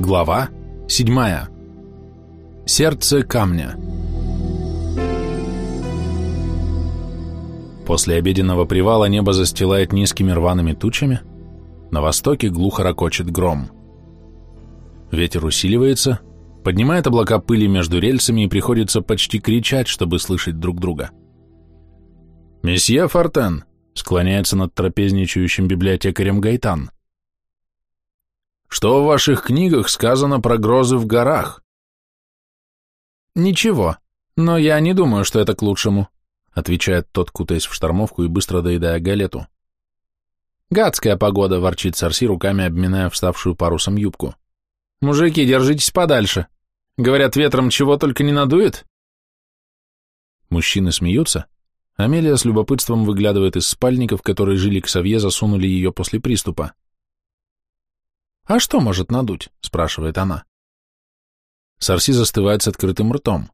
Глава 7. Сердце камня. После обеденного привала небо застилает низкими рваными тучами, на востоке глухо ракочет гром. Ветер усиливается, поднимает облака пыли между рельсами и приходится почти кричать, чтобы слышать друг друга. «Месье Фортен!» — склоняется над трапезничающим библиотекарем Гайтан. Что в ваших книгах сказано про грозы в горах? Ничего, но я не думаю, что это к лучшему, отвечает тот, кутаясь в штормовку и быстро доедая галету. Гадская погода, ворчит Сарси, руками обминая вставшую парусом юбку. Мужики, держитесь подальше. Говорят, ветром чего только не надует. Мужчины смеются. Амелия с любопытством выглядывает из спальников, которые жили к Савье, засунули ее после приступа. «А что может надуть?» — спрашивает она. Сарси застывает с открытым ртом.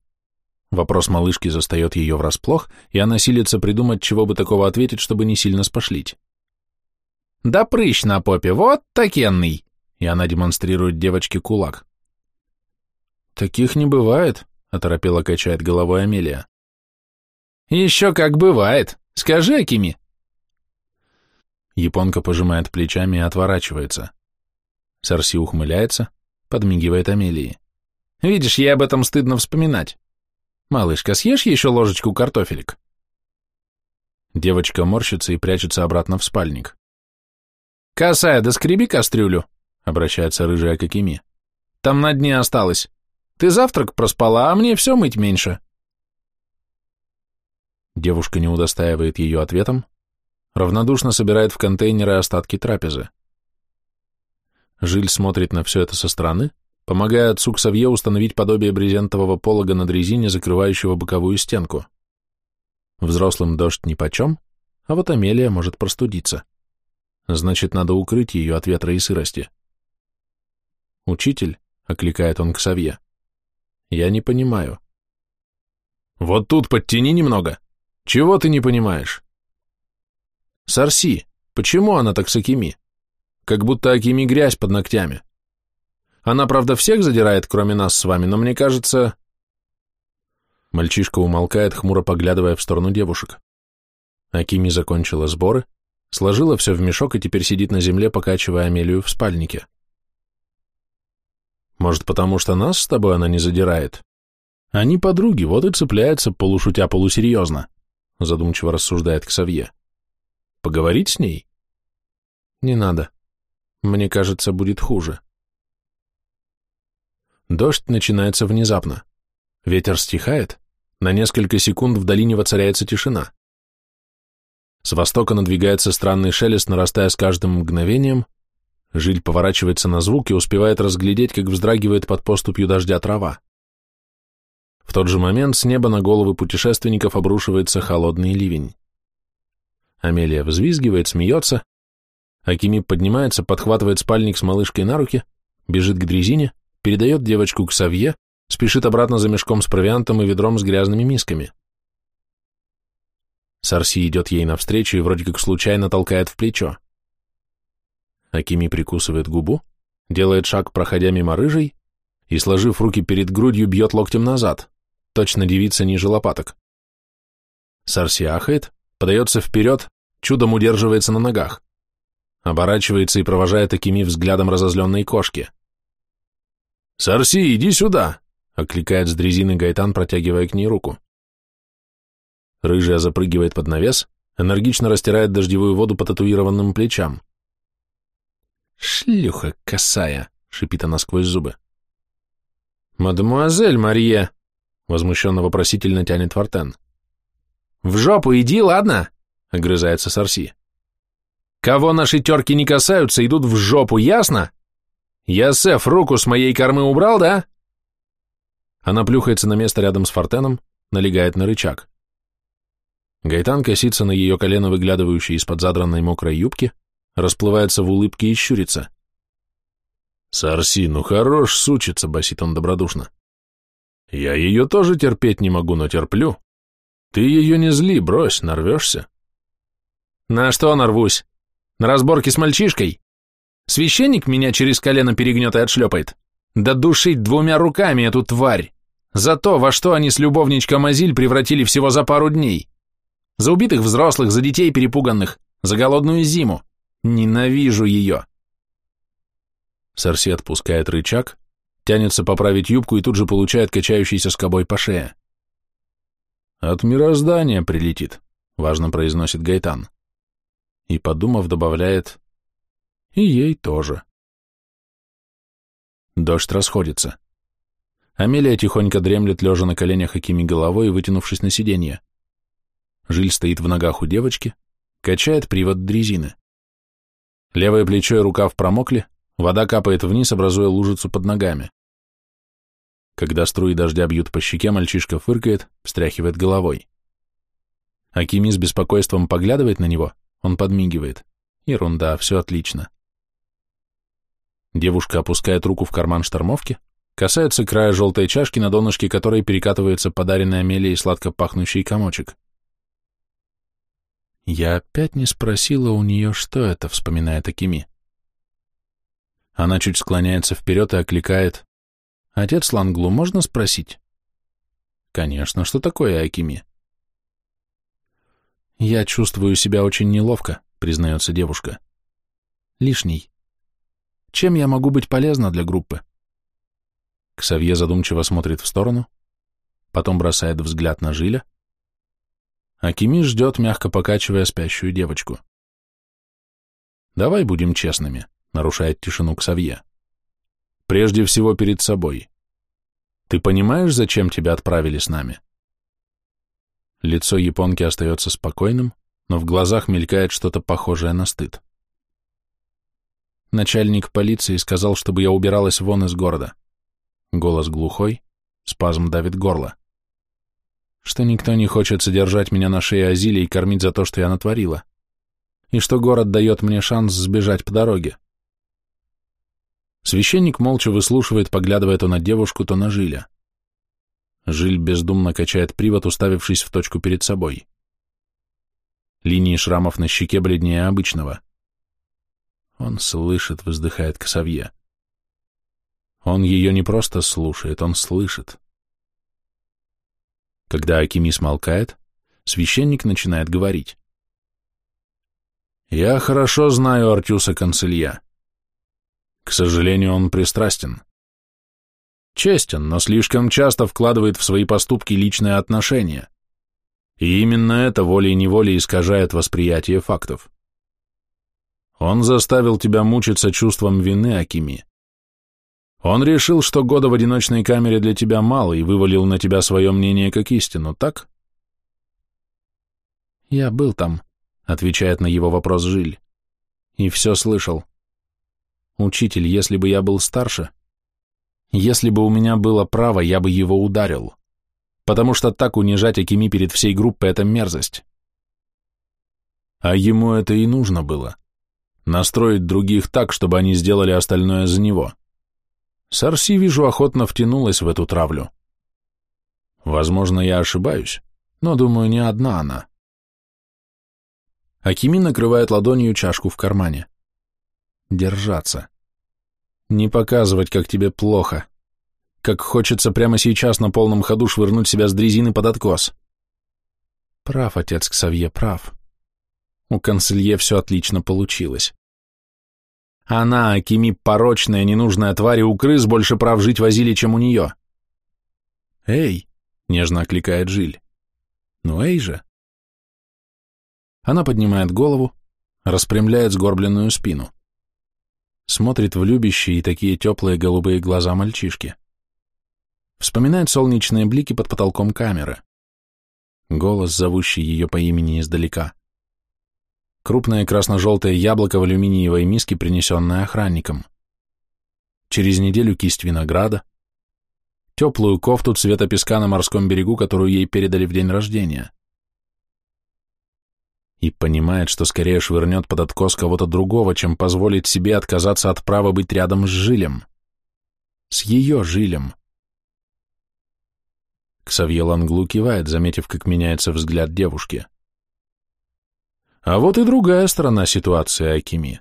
Вопрос малышки застает ее врасплох, и она силится придумать, чего бы такого ответить, чтобы не сильно спошлить. «Да прыщ на попе, вот такенный!» И она демонстрирует девочке кулак. «Таких не бывает», — оторопело качает головой Амелия. «Еще как бывает. Скажи, Акими». Японка пожимает плечами и отворачивается. Сарси ухмыляется, подмигивает Амелии. «Видишь, ей об этом стыдно вспоминать. Малышка, съешь еще ложечку картофелек?» Девочка морщится и прячется обратно в спальник. «Косая, да скреби кастрюлю», — обращается рыжая Кокими. «Там на дне осталось. Ты завтрак проспала, а мне все мыть меньше». Девушка не удостаивает ее ответом, равнодушно собирает в контейнеры остатки трапезы. Жиль смотрит на все это со стороны, помогая отцу Ксавье установить подобие брезентового полога над резине, закрывающего боковую стенку. Взрослым дождь нипочем, а вот Амелия может простудиться. Значит, надо укрыть ее от ветра и сырости. «Учитель», — окликает он Ксавье, — «я не понимаю». «Вот тут подтяни немного. Чего ты не понимаешь?» «Сарси, почему она так с Акими?» Как будто Акими грязь под ногтями. Она, правда, всех задирает, кроме нас с вами, но мне кажется...» Мальчишка умолкает, хмуро поглядывая в сторону девушек. Акими закончила сборы, сложила все в мешок и теперь сидит на земле, покачивая Амелию в спальнике. «Может, потому что нас с тобой она не задирает? Они подруги, вот и цепляются, полушутя полусерьезно», задумчиво рассуждает Ксавье. «Поговорить с ней?» «Не надо», мне кажется, будет хуже. Дождь начинается внезапно. Ветер стихает. На несколько секунд в долине воцаряется тишина. С востока надвигается странный шелест, нарастая с каждым мгновением. Жиль поворачивается на звук и успевает разглядеть, как вздрагивает под поступью дождя трава. В тот же момент с неба на головы путешественников обрушивается холодный ливень. Амелия взвизгивает, смеется, Акими поднимается, подхватывает спальник с малышкой на руки, бежит к дрезине, передает девочку к Савье, спешит обратно за мешком с провиантом и ведром с грязными мисками. Сарси идет ей навстречу и вроде как случайно толкает в плечо. Акими прикусывает губу, делает шаг, проходя мимо рыжей, и, сложив руки перед грудью, бьет локтем назад, точно девица ниже лопаток. Сарси ахает, подается вперед, чудом удерживается на ногах оборачивается и провожает Акими взглядом разозленной кошки. «Сарси, иди сюда!» — окликает с дрезины Гайтан, протягивая к ней руку. Рыжая запрыгивает под навес, энергично растирает дождевую воду по татуированным плечам. «Шлюха косая!» — шипит она сквозь зубы. «Мадемуазель Мария!» — возмущенно-вопросительно тянет Вартен. «В жопу иди, ладно?» — огрызается Сарси. Кого наши терки не касаются, идут в жопу, ясно? Я, Сеф, руку с моей кормы убрал, да? Она плюхается на место рядом с Фортеном, налегает на рычаг. Гайтан косится на ее колено, выглядывающее из-под задранной мокрой юбки, расплывается в улыбке и щурится. «Сарси, ну хорош сучится», — басит он добродушно. «Я ее тоже терпеть не могу, но терплю. Ты ее не зли, брось, нарвешься». «На что нарвусь? На разборке с мальчишкой? Священник меня через колено перегнет и отшлепает. Да душить двумя руками эту тварь! За то, во что они с любовничком Азиль превратили всего за пару дней. За убитых взрослых, за детей перепуганных, за голодную зиму. Ненавижу ее. Сарси отпускает рычаг, тянется поправить юбку и тут же получает качающийся скобой по шее. «От мироздания прилетит», — важно произносит Гайтан. И, подумав, добавляет, «И ей тоже». Дождь расходится. Амелия тихонько дремлет, лежа на коленях Акими головой вытянувшись на сиденье. Жиль стоит в ногах у девочки, качает привод дрезины. Левое плечо и рукав промокли, вода капает вниз, образуя лужицу под ногами. Когда струи дождя бьют по щеке, мальчишка фыркает, встряхивает головой. Акими с беспокойством поглядывает на него, он подмигивает. Ерунда, все отлично. Девушка опускает руку в карман штормовки, касается края желтой чашки, на донышке которой перекатывается подаренный Амелией сладко пахнущий комочек. Я опять не спросила у нее, что это, вспоминает Акими. Она чуть склоняется вперед и окликает. «Отец Ланглу, можно спросить?» «Конечно, что такое Акими?» «Я чувствую себя очень неловко», — признается девушка. «Лишний. Чем я могу быть полезна для группы?» Ксавье задумчиво смотрит в сторону, потом бросает взгляд на Жиля. Акими ждет, мягко покачивая спящую девочку. «Давай будем честными», — нарушает тишину Ксавье. «Прежде всего перед собой. Ты понимаешь, зачем тебя отправили с нами?» Лицо японки остается спокойным, но в глазах мелькает что-то похожее на стыд. Начальник полиции сказал, чтобы я убиралась вон из города. Голос глухой, спазм давит горло. Что никто не хочет содержать меня на шее Азили и кормить за то, что я натворила. И что город дает мне шанс сбежать по дороге. Священник молча выслушивает, поглядывая то на девушку, то на Жиля. Жиль бездумно качает привод, уставившись в точку перед собой. Линии шрамов на щеке бледнее обычного. Он слышит, вздыхает Косовье. Он ее не просто слушает, он слышит. Когда Акими смолкает, священник начинает говорить. «Я хорошо знаю Артюса Канцелья. К сожалению, он пристрастен. Честен, но слишком часто вкладывает в свои поступки личные отношения. И именно это волей-неволей искажает восприятие фактов. Он заставил тебя мучиться чувством вины, Акими. Он решил, что года в одиночной камере для тебя мало и вывалил на тебя свое мнение как истину, так? Я был там, отвечает на его вопрос Жиль, и все слышал. Учитель, если бы я был старше, если бы у меня было право, я бы его ударил, потому что так унижать Акими перед всей группой — это мерзость. А ему это и нужно было. Настроить других так, чтобы они сделали остальное за него. Сарси, вижу, охотно втянулась в эту травлю. Возможно, я ошибаюсь, но, думаю, не одна она. Акими накрывает ладонью чашку в кармане. Держаться. Не показывать, как тебе плохо. Как хочется прямо сейчас на полном ходу швырнуть себя с дрезины под откос. Прав, отец Ксавье, прав. У канцелье все отлично получилось. Она, Акими, порочная, ненужная тварь, и у крыс больше прав жить возили, чем у нее. «Эй!» — нежно окликает Жиль. «Ну эй же!» Она поднимает голову, распрямляет сгорбленную спину. Смотрит в любящие и такие теплые голубые глаза мальчишки. Вспоминает солнечные блики под потолком камеры. Голос, зовущий ее по имени издалека крупное красно-желтое яблоко в алюминиевой миске, принесенное охранником. Через неделю кисть винограда, теплую кофту цвета песка на морском берегу, которую ей передали в день рождения. И понимает, что скорее швырнет под откос кого-то другого, чем позволить себе отказаться от права быть рядом с Жилем. С ее Жилем. Ксавье Ланглу кивает, заметив, как меняется взгляд девушки. А вот и другая сторона ситуации, Акими.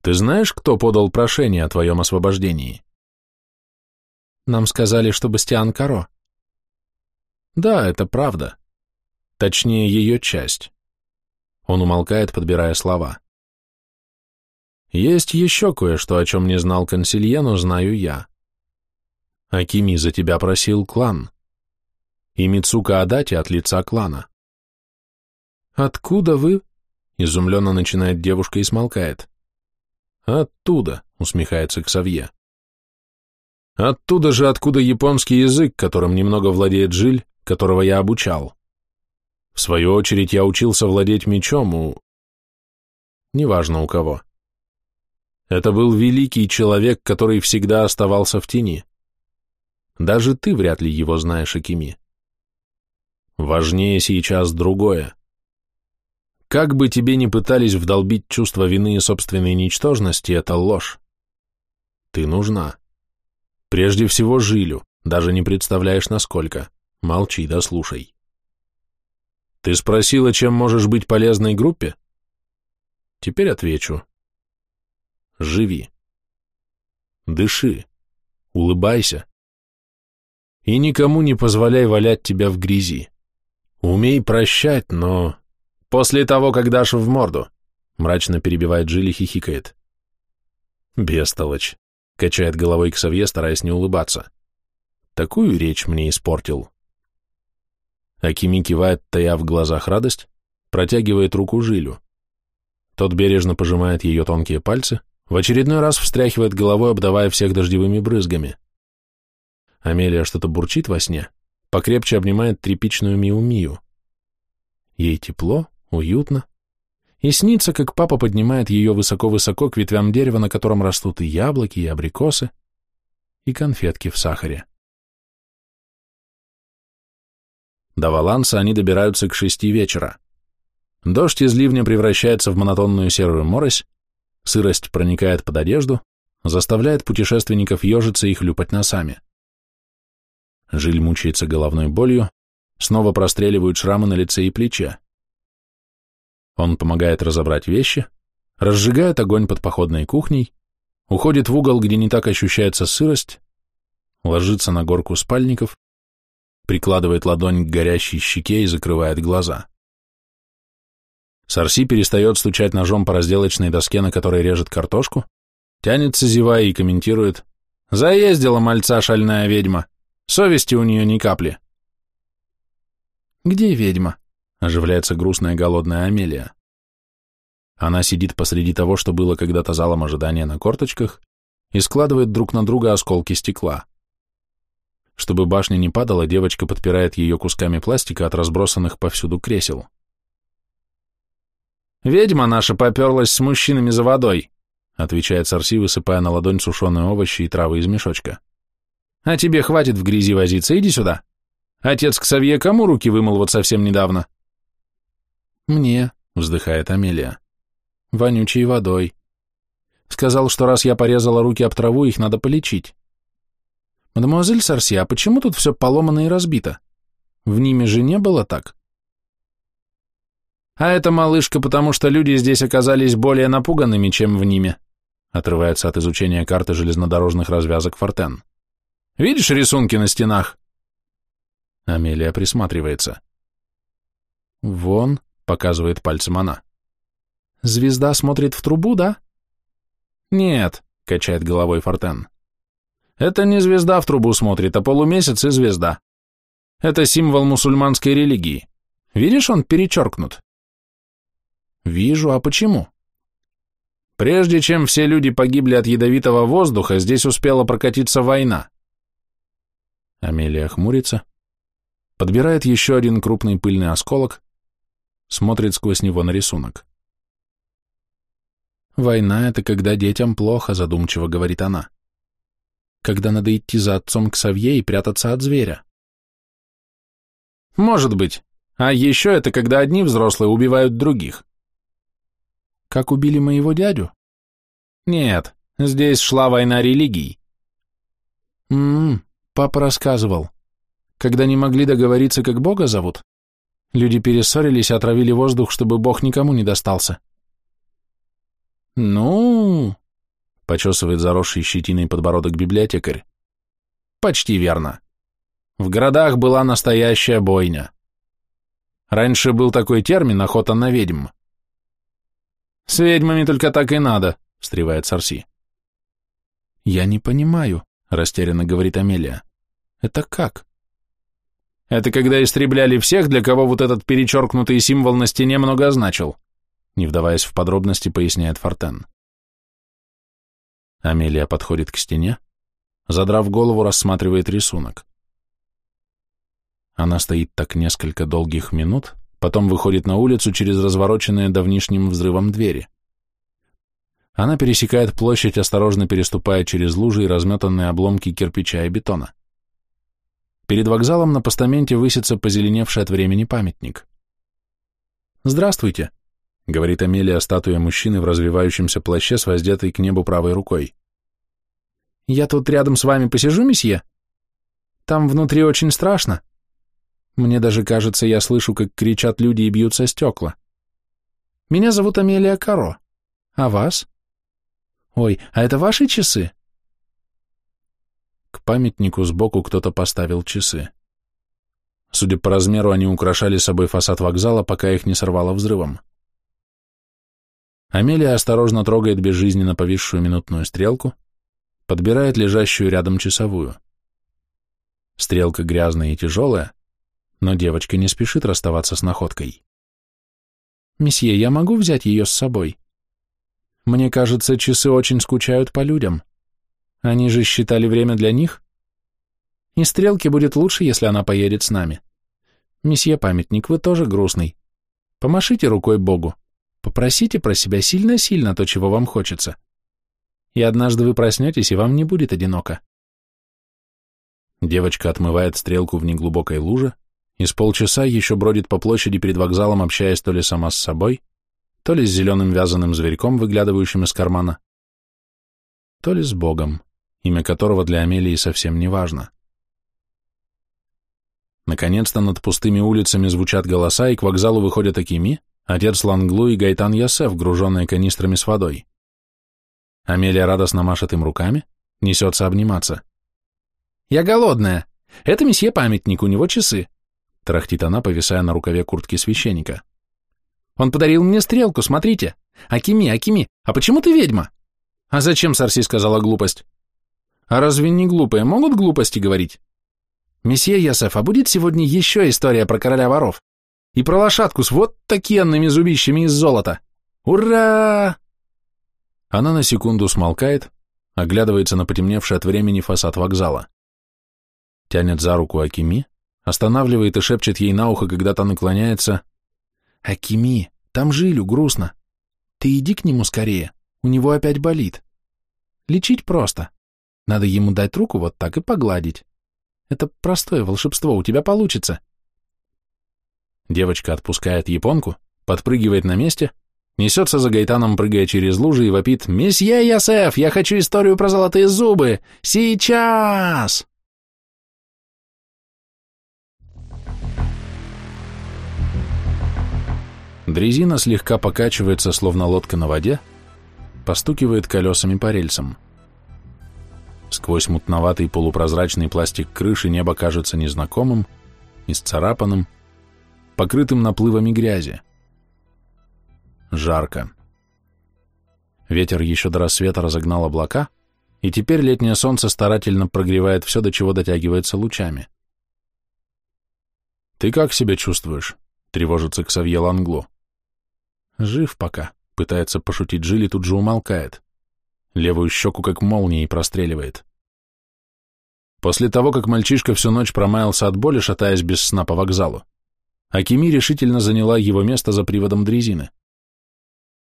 Ты знаешь, кто подал прошение о твоем освобождении? Нам сказали, что Бастиан Каро. Да, это правда. Точнее, ее часть. Он умолкает, подбирая слова. Есть еще кое-что, о чем не знал консилье, но знаю я. Акими за тебя просил клан. И Мицука Адати от лица клана. Откуда вы? Изумленно начинает девушка и смолкает. Оттуда, усмехается Ксавье. Оттуда же, откуда японский язык, которым немного владеет Жиль, которого я обучал. В свою очередь я учился владеть мечом у... Неважно у кого. Это был великий человек, который всегда оставался в тени. Даже ты вряд ли его знаешь, Акими. Важнее сейчас другое. Как бы тебе ни пытались вдолбить чувство вины и собственной ничтожности, это ложь. Ты нужна. Прежде всего Жилю, даже не представляешь, насколько. Молчи да слушай. Ты спросила, чем можешь быть полезной группе? Теперь отвечу. Живи. Дыши. Улыбайся. И никому не позволяй валять тебя в грязи. Умей прощать, но... После того, как дашь в морду, мрачно перебивает Джилли, хихикает. Бестолочь. Качает головой к совье, стараясь не улыбаться. Такую речь мне испортил. Акими кивает, тая в глазах радость, протягивает руку Жилю. Тот бережно пожимает ее тонкие пальцы, в очередной раз встряхивает головой, обдавая всех дождевыми брызгами. Амелия что-то бурчит во сне, покрепче обнимает тряпичную Миу-Мию. Ей тепло, уютно, и снится, как папа поднимает ее высоко-высоко к ветвям дерева, на котором растут и яблоки, и абрикосы, и конфетки в сахаре. До Валанса они добираются к шести вечера. Дождь из ливня превращается в монотонную серую морось, сырость проникает под одежду, заставляет путешественников ежиться и хлюпать носами. Жиль мучается головной болью, снова простреливают шрамы на лице и плече. Он помогает разобрать вещи, разжигает огонь под походной кухней, уходит в угол, где не так ощущается сырость, ложится на горку спальников, прикладывает ладонь к горящей щеке и закрывает глаза. Сарси перестает стучать ножом по разделочной доске, на которой режет картошку, тянется, зевая, и комментирует «Заездила мальца шальная ведьма, совести у нее ни капли». «Где ведьма?» — оживляется грустная голодная Амелия. Она сидит посреди того, что было когда-то залом ожидания на корточках, и складывает друг на друга осколки стекла. Чтобы башня не падала, девочка подпирает ее кусками пластика от разбросанных повсюду кресел. «Ведьма наша поперлась с мужчинами за водой», отвечает Сарси, высыпая на ладонь сушеные овощи и травы из мешочка. «А тебе хватит в грязи возиться, иди сюда. Отец к Савье кому руки вымыл вот совсем недавно?» «Мне», — вздыхает Амелия. «Вонючей водой. Сказал, что раз я порезала руки об траву, их надо полечить. «Мадемуазель Сарси, а почему тут все поломано и разбито? В Ниме же не было так?» «А это малышка, потому что люди здесь оказались более напуганными, чем в Ниме», отрывается от изучения карты железнодорожных развязок Фортен. «Видишь рисунки на стенах?» Амелия присматривается. «Вон», — показывает пальцем она. «Звезда смотрит в трубу, да?» «Нет», — качает головой Фортен. Это не звезда в трубу смотрит, а полумесяц и звезда. Это символ мусульманской религии. Видишь, он перечеркнут. Вижу, а почему? Прежде чем все люди погибли от ядовитого воздуха, здесь успела прокатиться война. Амелия хмурится, подбирает еще один крупный пыльный осколок, смотрит сквозь него на рисунок. «Война — это когда детям плохо», — задумчиво говорит она когда надо идти за отцом к Савье и прятаться от зверя. Может быть. А еще это когда одни взрослые убивают других. Как убили моего дядю? Нет, здесь шла война религий. Ммм, папа рассказывал. Когда не могли договориться, как Бога зовут, люди перессорились и отравили воздух, чтобы Бог никому не достался. Ну, почесывает заросший щетиной подбородок библиотекарь. Почти верно. В городах была настоящая бойня. Раньше был такой термин «охота на ведьм». «С ведьмами только так и надо», — встревает Сарси. «Я не понимаю», — растерянно говорит Амелия. «Это как?» «Это когда истребляли всех, для кого вот этот перечеркнутый символ на стене много значил», не вдаваясь в подробности, поясняет Фортен. Амелия подходит к стене, задрав голову, рассматривает рисунок. Она стоит так несколько долгих минут, потом выходит на улицу через развороченные давнишним взрывом двери. Она пересекает площадь, осторожно переступая через лужи и разметанные обломки кирпича и бетона. Перед вокзалом на постаменте высится позеленевший от времени памятник. «Здравствуйте», — говорит Амелия, статуя мужчины в развивающемся плаще с воздетой к небу правой рукой. «Я тут рядом с вами посижу, месье? Там внутри очень страшно. Мне даже кажется, я слышу, как кричат люди и бьются стекла. Меня зовут Амелия Каро. А вас? Ой, а это ваши часы? К памятнику сбоку кто-то поставил часы. Судя по размеру, они украшали собой фасад вокзала, пока их не сорвало взрывом. Амелия осторожно трогает безжизненно повисшую минутную стрелку, подбирает лежащую рядом часовую. Стрелка грязная и тяжелая, но девочка не спешит расставаться с находкой. «Месье, я могу взять ее с собой? Мне кажется, часы очень скучают по людям. Они же считали время для них. И стрелке будет лучше, если она поедет с нами. Месье Памятник, вы тоже грустный. Помашите рукой Богу. Попросите про себя сильно-сильно то, чего вам хочется. И однажды вы проснетесь, и вам не будет одиноко. Девочка отмывает стрелку в неглубокой луже, и с полчаса еще бродит по площади перед вокзалом, общаясь то ли сама с собой, то ли с зеленым вязаным зверьком, выглядывающим из кармана, то ли с Богом, имя которого для Амелии совсем не важно. Наконец-то над пустыми улицами звучат голоса, и к вокзалу выходят Акими, отец Ланглу и Гайтан Ясеф, груженные канистрами с водой. Амелия радостно машет им руками, несется обниматься. «Я голодная. Это месье памятник, у него часы тарахтит она, повисая на рукаве куртки священника. «Он подарил мне стрелку, смотрите! Акими, Акими, а почему ты ведьма?» «А зачем Сарси сказала глупость?» «А разве не глупые могут глупости говорить?» «Месье Ясеф, а будет сегодня еще история про короля воров? И про лошадку с вот такенными зубищами из золота? Ура!» Она на секунду смолкает, оглядывается на потемневший от времени фасад вокзала. Тянет за руку Акими, Останавливает и шепчет ей на ухо, когда та наклоняется. «Акими, там Жилю грустно. Ты иди к нему скорее, у него опять болит. Лечить просто. Надо ему дать руку вот так и погладить. Это простое волшебство, у тебя получится». Девочка отпускает японку, подпрыгивает на месте, несется за Гайтаном, прыгая через лужи и вопит «Месье Ясеф, я хочу историю про золотые зубы! Сейчас!» Дрезина слегка покачивается, словно лодка на воде, постукивает колесами по рельсам. Сквозь мутноватый полупрозрачный пластик крыши небо кажется незнакомым, исцарапанным, покрытым наплывами грязи. Жарко. Ветер еще до рассвета разогнал облака, и теперь летнее солнце старательно прогревает все, до чего дотягивается лучами. «Ты как себя чувствуешь?» — тревожится Ксавье Лангло. Жив пока, пытается пошутить Джилли, тут же умолкает. Левую щеку как молнией простреливает. После того, как мальчишка всю ночь промаялся от боли, шатаясь без сна по вокзалу, Акими решительно заняла его место за приводом дрезины.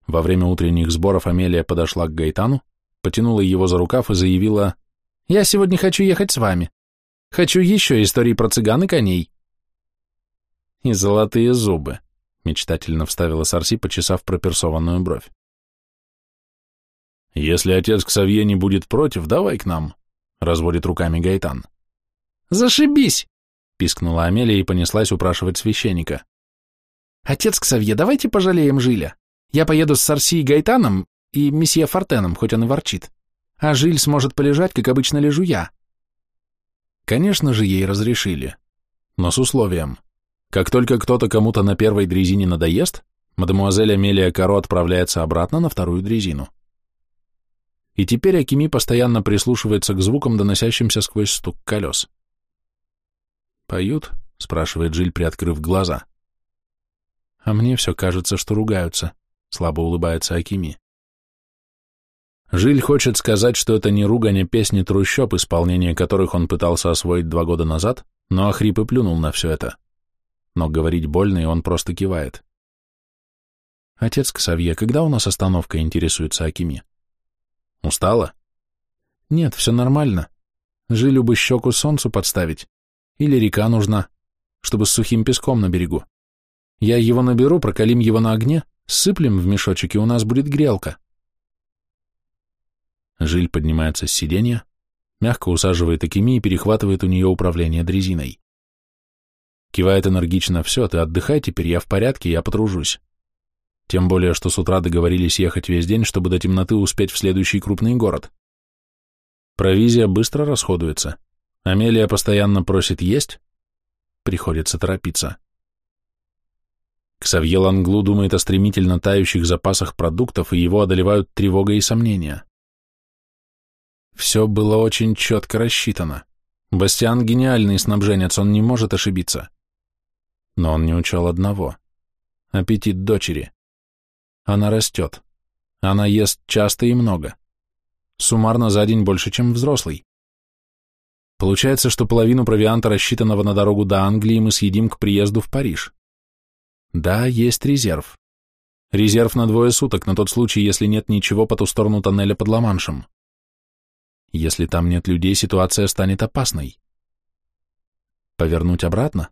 Во время утренних сборов Амелия подошла к Гайтану, потянула его за рукав и заявила, «Я сегодня хочу ехать с вами. Хочу еще истории про цыган и коней». «И золотые зубы», мечтательно вставила Сарси, почесав проперсованную бровь. «Если отец Ксавье не будет против, давай к нам», — разводит руками Гайтан. «Зашибись!» — пискнула Амелия и понеслась упрашивать священника. «Отец Ксавье, давайте пожалеем Жиля. Я поеду с Сарси и Гайтаном и месье Фортеном, хоть он и ворчит. А Жиль сможет полежать, как обычно лежу я». Конечно же, ей разрешили, но с условием. Как только кто-то кому-то на первой дрезине надоест, мадемуазель Амелия Каро отправляется обратно на вторую дрезину. И теперь Акими постоянно прислушивается к звукам, доносящимся сквозь стук колес. «Поют?» — спрашивает Жиль, приоткрыв глаза. «А мне все кажется, что ругаются», — слабо улыбается Акими. Жиль хочет сказать, что это не ругань, а песни трущоб, исполнение которых он пытался освоить два года назад, но охрип и плюнул на все это. Но говорить больно, и он просто кивает. «Отец Ксавье, когда у нас остановка?» — интересуется Акими. «Устала?» «Нет, все нормально. Жилю бы щеку солнцу подставить. Или река нужна, чтобы с сухим песком на берегу. Я его наберу, прокалим его на огне, сыплем в мешочек, и у нас будет грелка». Жиль поднимается с сиденья, мягко усаживает Акими и перехватывает у нее управление дрезиной. Кивает энергично «все, ты отдыхай теперь, я в порядке, я потружусь». Тем более, что с утра договорились ехать весь день, чтобы до темноты успеть в следующий крупный город. Провизия быстро расходуется. Амелия постоянно просит есть. Приходится торопиться. Ксавье Ланглу думает о стремительно тающих запасах продуктов, и его одолевают тревога и сомнения. Все было очень четко рассчитано. Бастиан гениальный снабженец, он не может ошибиться. Но он не учел одного. Аппетит дочери. Она растет. Она ест часто и много. Суммарно за день больше, чем взрослый. Получается, что половину провианта, рассчитанного на дорогу до Англии, мы съедим к приезду в Париж. Да, есть резерв. Резерв на двое суток, на тот случай, если нет ничего по ту сторону тоннеля под Ла-Маншем. Если там нет людей, ситуация станет опасной. Повернуть обратно?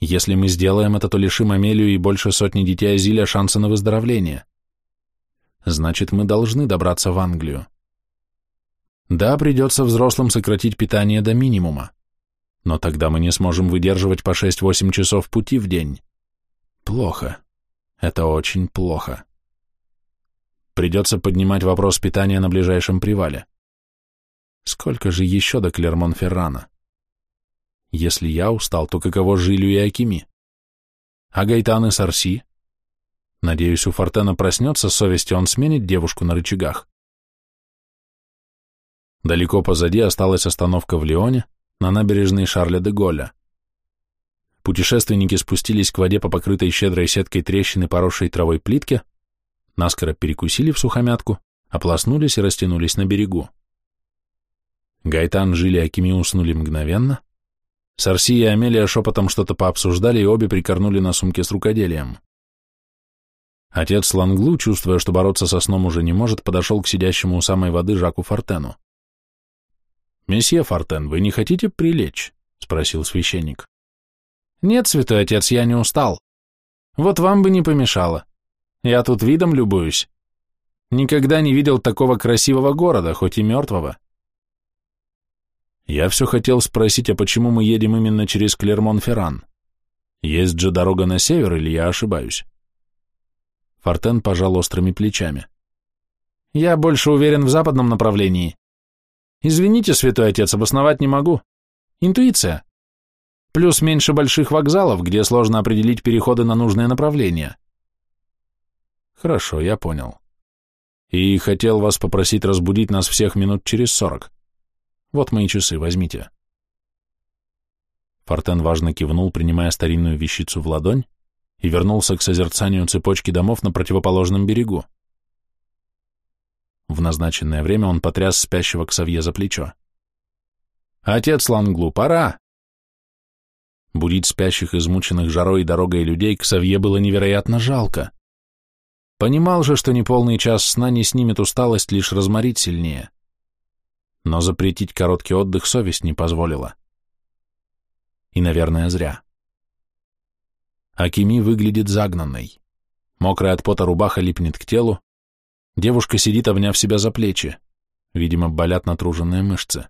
Если мы сделаем это, то лишим Амелию и больше сотни детей Азиля шанса на выздоровление. Значит, мы должны добраться в Англию. Да, придется взрослым сократить питание до минимума, но тогда мы не сможем выдерживать по 6-8 часов пути в день. Плохо. Это очень плохо. Придется поднимать вопрос питания на ближайшем привале. Сколько же еще до Клермон-Феррана? Если я устал, то каково Жилю и Акими? А Гайтан и Сарси? Надеюсь, у Фортена проснется совесть, и он сменит девушку на рычагах. Далеко позади осталась остановка в Лионе, на набережной Шарля де Голля. Путешественники спустились к воде по покрытой щедрой сеткой трещины, поросшей травой плитке, наскоро перекусили в сухомятку, ополоснулись и растянулись на берегу. Гайтан, Жили Акими уснули мгновенно. Сарси и Амелия шепотом что-то пообсуждали, и обе прикорнули на сумке с рукоделием. Отец Ланглу, чувствуя, что бороться со сном уже не может, подошел к сидящему у самой воды Жаку Фортену. «Месье Фортен, вы не хотите прилечь?» — спросил священник. «Нет, святой отец, я не устал. Вот вам бы не помешало. Я тут видом любуюсь. Никогда не видел такого красивого города, хоть и мертвого. Я все хотел спросить, а почему мы едем именно через Клермон-Ферран? Есть же дорога на север, или я ошибаюсь? Фортен пожал острыми плечами. Я больше уверен в западном направлении. Извините, святой отец, обосновать не могу. Интуиция. Плюс меньше больших вокзалов, где сложно определить переходы на нужное направление. Хорошо, я понял. И хотел вас попросить разбудить нас всех минут через сорок. Вот мои часы, возьмите. Фортен важно кивнул, принимая старинную вещицу в ладонь, и вернулся к созерцанию цепочки домов на противоположном берегу. В назначенное время он потряс спящего Ксавье за плечо. «Отец Ланглу, пора!» Будить спящих, измученных жарой и дорогой людей Ксавье было невероятно жалко. Понимал же, что неполный час сна не снимет усталость, лишь разморит сильнее но запретить короткий отдых совесть не позволила. И, наверное, зря. Акими выглядит загнанной. Мокрая от пота рубаха липнет к телу. Девушка сидит, обняв себя за плечи. Видимо, болят натруженные мышцы.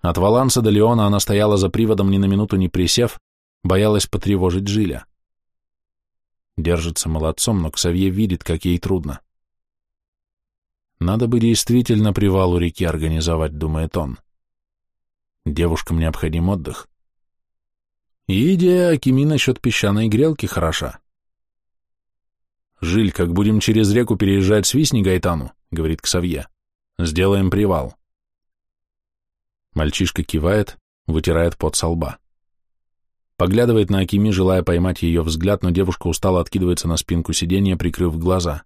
От Валанса до Леона она стояла за приводом ни на минуту не присев, боялась потревожить Жиля. Держится молодцом, но Ксавье видит, как ей трудно. Надо бы действительно привал у реки организовать, думает он. Девушкам необходим отдых. Идея Акими насчет песчаной грелки хороша. «Жиль, как будем через реку переезжать, свистни Гайтану», — говорит Ксавье. «Сделаем привал». Мальчишка кивает, вытирает пот со лба. Поглядывает на Акими, желая поймать ее взгляд, но девушка устало откидывается на спинку сиденья, прикрыв глаза.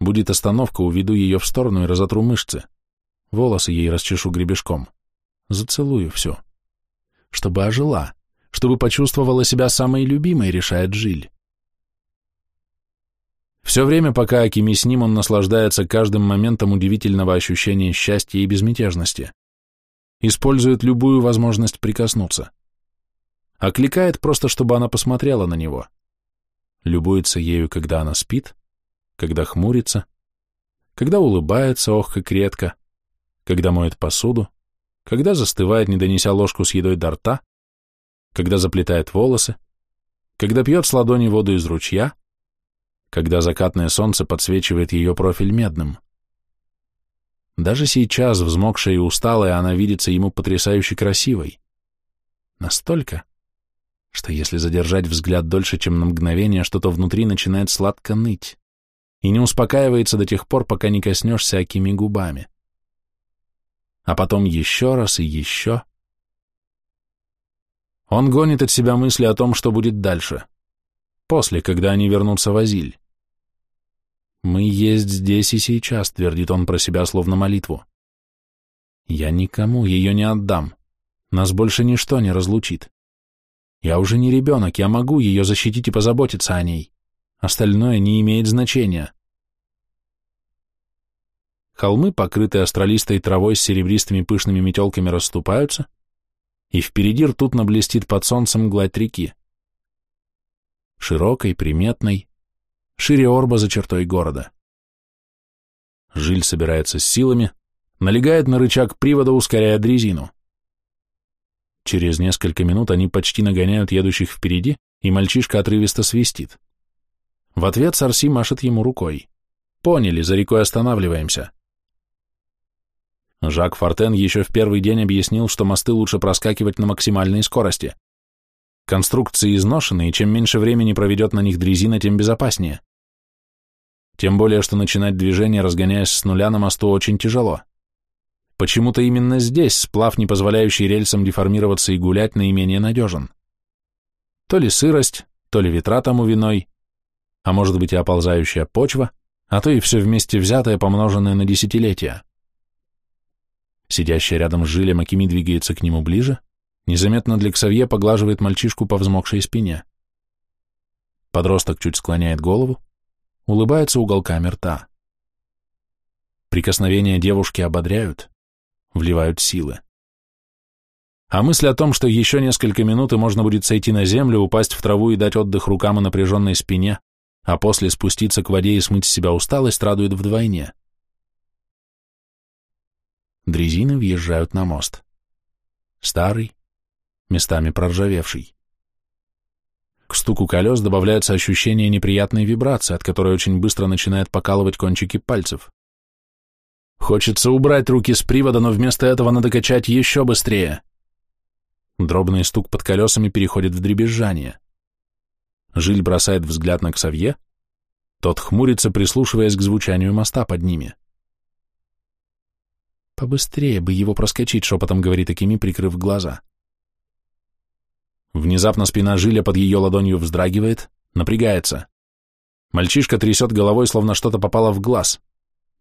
Будет остановка, уведу ее в сторону и разотру мышцы. Волосы ей расчешу гребешком. Зацелую все. Чтобы ожила, чтобы почувствовала себя самой любимой, решает Жиль. Все время, пока Акими с ним, он наслаждается каждым моментом удивительного ощущения счастья и безмятежности. Использует любую возможность прикоснуться. Окликает просто, чтобы она посмотрела на него. Любуется ею, когда она спит, когда хмурится, когда улыбается, ох, как редко, когда моет посуду, когда застывает, не донеся ложку с едой до рта, когда заплетает волосы, когда пьет с ладони воду из ручья, когда закатное солнце подсвечивает ее профиль медным. Даже сейчас, взмокшая и усталая, она видится ему потрясающе красивой. Настолько, что если задержать взгляд дольше, чем на мгновение, что-то внутри начинает сладко ныть и не успокаивается до тех пор, пока не коснешься акими губами. А потом еще раз и еще. Он гонит от себя мысли о том, что будет дальше — После, когда они вернутся в Азиль. «Мы есть здесь и сейчас», — твердит он про себя словно молитву. «Я никому ее не отдам. Нас больше ничто не разлучит. Я уже не ребенок, я могу ее защитить и позаботиться о ней. Остальное не имеет значения». Холмы, покрытые астролистой травой с серебристыми пышными метелками, расступаются, и впереди ртутно блестит под солнцем гладь реки широкой, приметной, шире орба за чертой города. Жиль собирается с силами, налегает на рычаг привода, ускоряя дрезину. Через несколько минут они почти нагоняют едущих впереди, и мальчишка отрывисто свистит. В ответ Сарси машет ему рукой. «Поняли, за рекой останавливаемся». Жак Фортен еще в первый день объяснил, что мосты лучше проскакивать на максимальной скорости. Конструкции изношены, и чем меньше времени проведет на них дрезина, тем безопаснее. Тем более, что начинать движение, разгоняясь с нуля на мосту, очень тяжело. Почему-то именно здесь сплав, не позволяющий рельсам деформироваться и гулять, наименее надежен. То ли сырость, то ли ветра тому виной, а может быть и оползающая почва, а то и все вместе взятое, помноженное на десятилетия. Сидящая рядом с Жилем Акими двигается к нему ближе, Незаметно для Ксавье поглаживает мальчишку по взмокшей спине. Подросток чуть склоняет голову, улыбается уголками рта. Прикосновения девушки ободряют, вливают силы. А мысль о том, что еще несколько минут и можно будет сойти на землю, упасть в траву и дать отдых рукам и напряженной спине, а после спуститься к воде и смыть с себя усталость, радует вдвойне. Дрезины въезжают на мост. Старый, местами проржавевший. К стуку колес добавляется ощущение неприятной вибрации, от которой очень быстро начинает покалывать кончики пальцев. Хочется убрать руки с привода, но вместо этого надо качать еще быстрее. Дробный стук под колесами переходит в дребезжание. Жиль бросает взгляд на Ксавье, тот хмурится, прислушиваясь к звучанию моста под ними. «Побыстрее бы его проскочить», — шепотом говорит Акими, прикрыв глаза. Внезапно спина Жиля под ее ладонью вздрагивает, напрягается. Мальчишка трясет головой, словно что-то попало в глаз.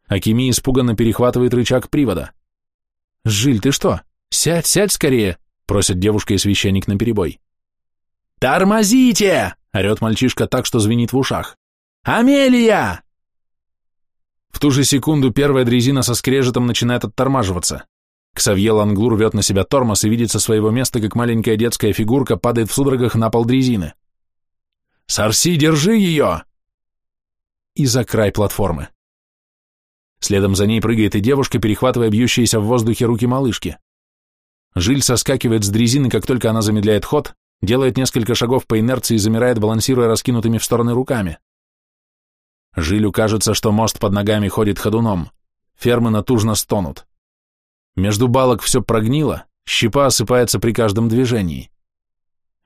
Акими испуганно перехватывает рычаг привода. «Жиль, ты что? Сядь, сядь скорее!» — просит девушка и священник наперебой. «Тормозите!» — орет мальчишка так, что звенит в ушах. «Амелия!» В ту же секунду первая дрезина со скрежетом начинает оттормаживаться. Ксавье Ланглу рвет на себя тормоз и видит со своего места, как маленькая детская фигурка падает в судорогах на пол дрезины. «Сарси, держи ее!» И за край платформы. Следом за ней прыгает и девушка, перехватывая бьющиеся в воздухе руки малышки. Жиль соскакивает с дрезины, как только она замедляет ход, делает несколько шагов по инерции и замирает, балансируя раскинутыми в стороны руками. Жилю кажется, что мост под ногами ходит ходуном. Фермы натужно стонут. Между балок все прогнило, щепа осыпается при каждом движении.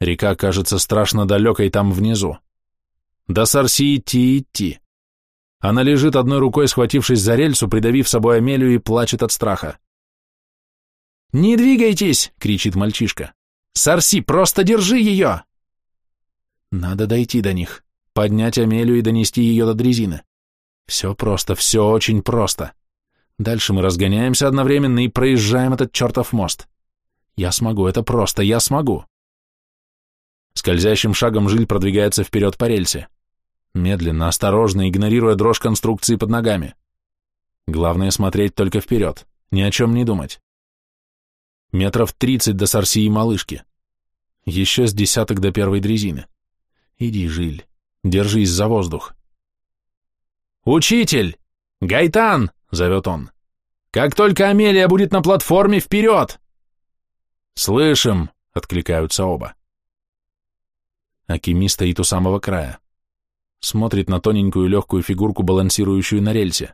Река кажется страшно далекой там внизу. До Сарси идти идти. Она лежит одной рукой, схватившись за рельсу, придавив собой Амелию и плачет от страха. «Не двигайтесь!» — кричит мальчишка. «Сарси, просто держи ее!» Надо дойти до них, поднять Амелию и донести ее до дрезины. Все просто, все очень просто. Дальше мы разгоняемся одновременно и проезжаем этот чертов мост. Я смогу, это просто, я смогу. Скользящим шагом Жиль продвигается вперед по рельсе. Медленно, осторожно, игнорируя дрожь конструкции под ногами. Главное смотреть только вперед, ни о чем не думать. Метров тридцать до Сарсии малышки. Еще с десяток до первой дрезины. Иди, Жиль, держись за воздух. «Учитель! Гайтан!» — зовет он. «Как только Амелия будет на платформе, вперед!» «Слышим!» — откликаются оба. Акими стоит у самого края. Смотрит на тоненькую легкую фигурку, балансирующую на рельсе.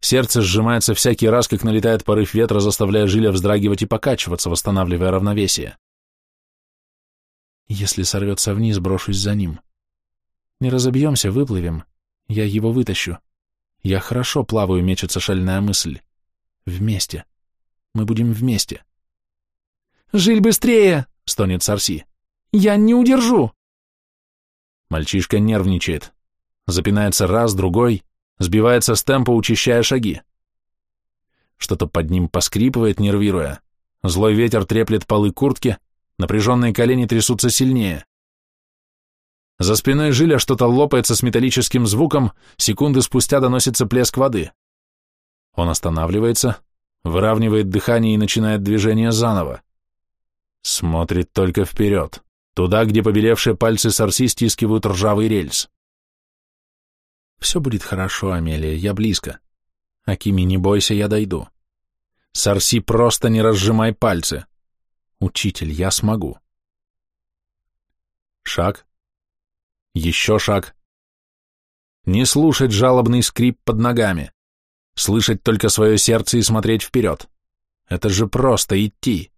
Сердце сжимается всякий раз, как налетает порыв ветра, заставляя Жиля вздрагивать и покачиваться, восстанавливая равновесие. Если сорвется вниз, брошусь за ним. Не разобьемся, выплывем. Я его вытащу. Я хорошо плаваю, мечется шальная мысль. Вместе. Мы будем вместе. «Жиль быстрее!» — стонет Сарси. Я не удержу!» Мальчишка нервничает. Запинается раз, другой, сбивается с темпа, учащая шаги. Что-то под ним поскрипывает, нервируя. Злой ветер треплет полы куртки, напряженные колени трясутся сильнее. За спиной Жиля что-то лопается с металлическим звуком, секунды спустя доносится плеск воды. Он останавливается, выравнивает дыхание и начинает движение заново. Смотрит только вперед туда, где побелевшие пальцы Сарси стискивают ржавый рельс. Все будет хорошо, Амелия, я близко. Акими, не бойся, я дойду. Сарси, просто не разжимай пальцы. Учитель, я смогу. Шаг. Еще шаг. Не слушать жалобный скрип под ногами. Слышать только свое сердце и смотреть вперед. Это же просто идти.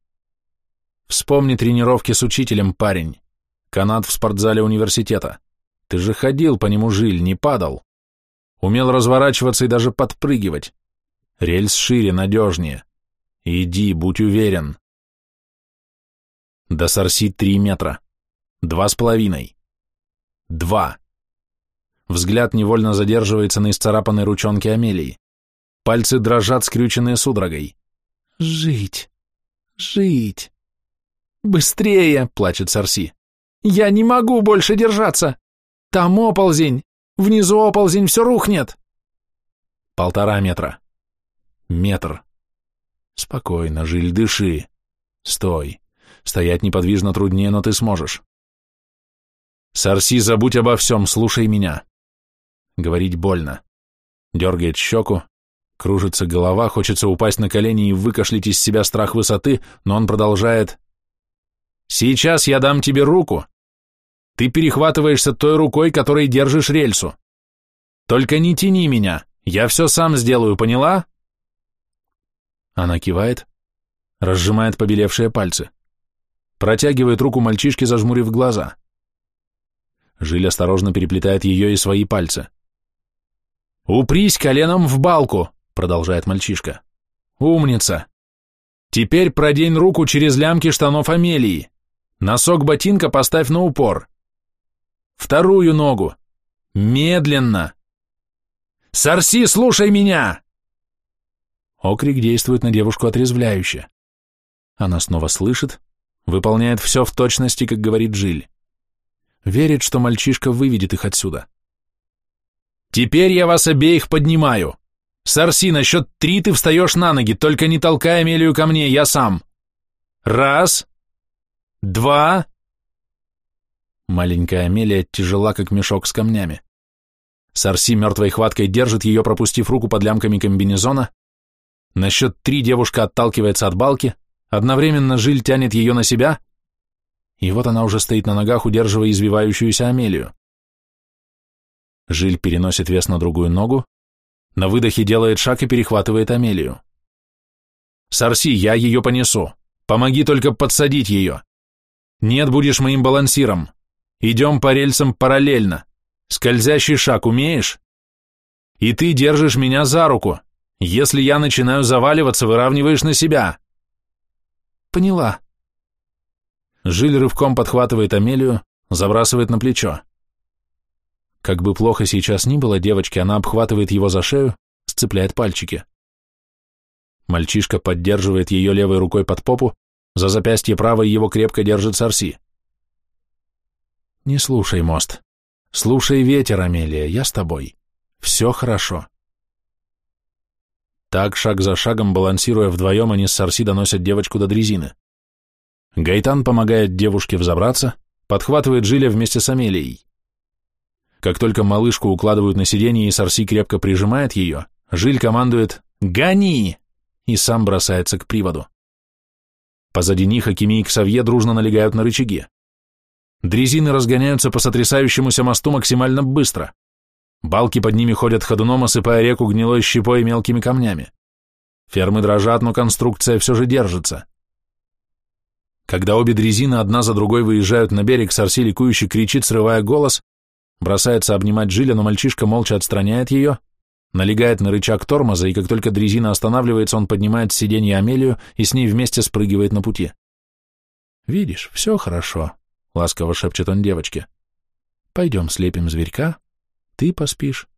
Вспомни тренировки с учителем, парень. Канат в спортзале университета. Ты же ходил по нему жиль, не падал. Умел разворачиваться и даже подпрыгивать. Рельс шире, надежнее. Иди, будь уверен. До Сарси три метра. Два с половиной. Два. Взгляд невольно задерживается на исцарапанной ручонке Амелии. Пальцы дрожат, скрюченные судорогой. Жить. Жить. «Быстрее!» — плачет Сарси. «Я не могу больше держаться! Там оползень! Внизу оползень, все рухнет!» Полтора метра. Метр. Спокойно, Жиль, дыши. Стой. Стоять неподвижно труднее, но ты сможешь. Сарси, забудь обо всем, слушай меня. Говорить больно. Дергает щеку, кружится голова, хочется упасть на колени и выкашлять из себя страх высоты, но он продолжает Сейчас я дам тебе руку. Ты перехватываешься той рукой, которой держишь рельсу. Только не тяни меня, я все сам сделаю, поняла?» Она кивает, разжимает побелевшие пальцы, протягивает руку мальчишке, зажмурив глаза. Жиль осторожно переплетает ее и свои пальцы. «Упрись коленом в балку», — продолжает мальчишка. «Умница! Теперь продень руку через лямки штанов Амелии. Носок ботинка поставь на упор. Вторую ногу. Медленно. Сарси, слушай меня!» Окрик действует на девушку отрезвляюще. Она снова слышит, выполняет все в точности, как говорит Жиль. Верит, что мальчишка выведет их отсюда. «Теперь я вас обеих поднимаю. Сарси, на счет три ты встаешь на ноги, только не толкай Амелию ко мне, я сам. Раз, два...» Маленькая Амелия тяжела, как мешок с камнями. Сарси мертвой хваткой держит ее, пропустив руку под лямками комбинезона. На счет три девушка отталкивается от балки, одновременно Жиль тянет ее на себя, и вот она уже стоит на ногах, удерживая извивающуюся Амелию. Жиль переносит вес на другую ногу, на выдохе делает шаг и перехватывает Амелию. Сарси, я ее понесу. Помоги только подсадить ее. Нет, будешь моим балансиром. Идем по рельсам параллельно. Скользящий шаг умеешь? И ты держишь меня за руку. Если я начинаю заваливаться, выравниваешь на себя. Поняла. Жиль рывком подхватывает Амелию, забрасывает на плечо. Как бы плохо сейчас ни было девочке, она обхватывает его за шею, сцепляет пальчики. Мальчишка поддерживает ее левой рукой под попу, за запястье правой его крепко держит Сарси. Не слушай, мост. Слушай ветер, Амелия, я с тобой. Все хорошо. Так, шаг за шагом, балансируя вдвоем, они с Сарси доносят девочку до дрезины. Гайтан помогает девушке взобраться, подхватывает Жиля вместе с Амелией. Как только малышку укладывают на сиденье и Сарси крепко прижимает ее, Жиль командует «Гони!» и сам бросается к приводу. Позади них Акими и Ксавье дружно налегают на рычаги. Дрезины разгоняются по сотрясающемуся мосту максимально быстро. Балки под ними ходят ходуном, осыпая реку гнилой щепой и мелкими камнями. Фермы дрожат, но конструкция все же держится. Когда обе дрезины одна за другой выезжают на берег, Сарси ликующе кричит, срывая голос, бросается обнимать Жиля, но мальчишка молча отстраняет ее, налегает на рычаг тормоза, и как только дрезина останавливается, он поднимает с сиденья Амелию и с ней вместе спрыгивает на пути. «Видишь, все хорошо», — ласково шепчет он девочке. «Пойдем слепим зверька, ты поспишь,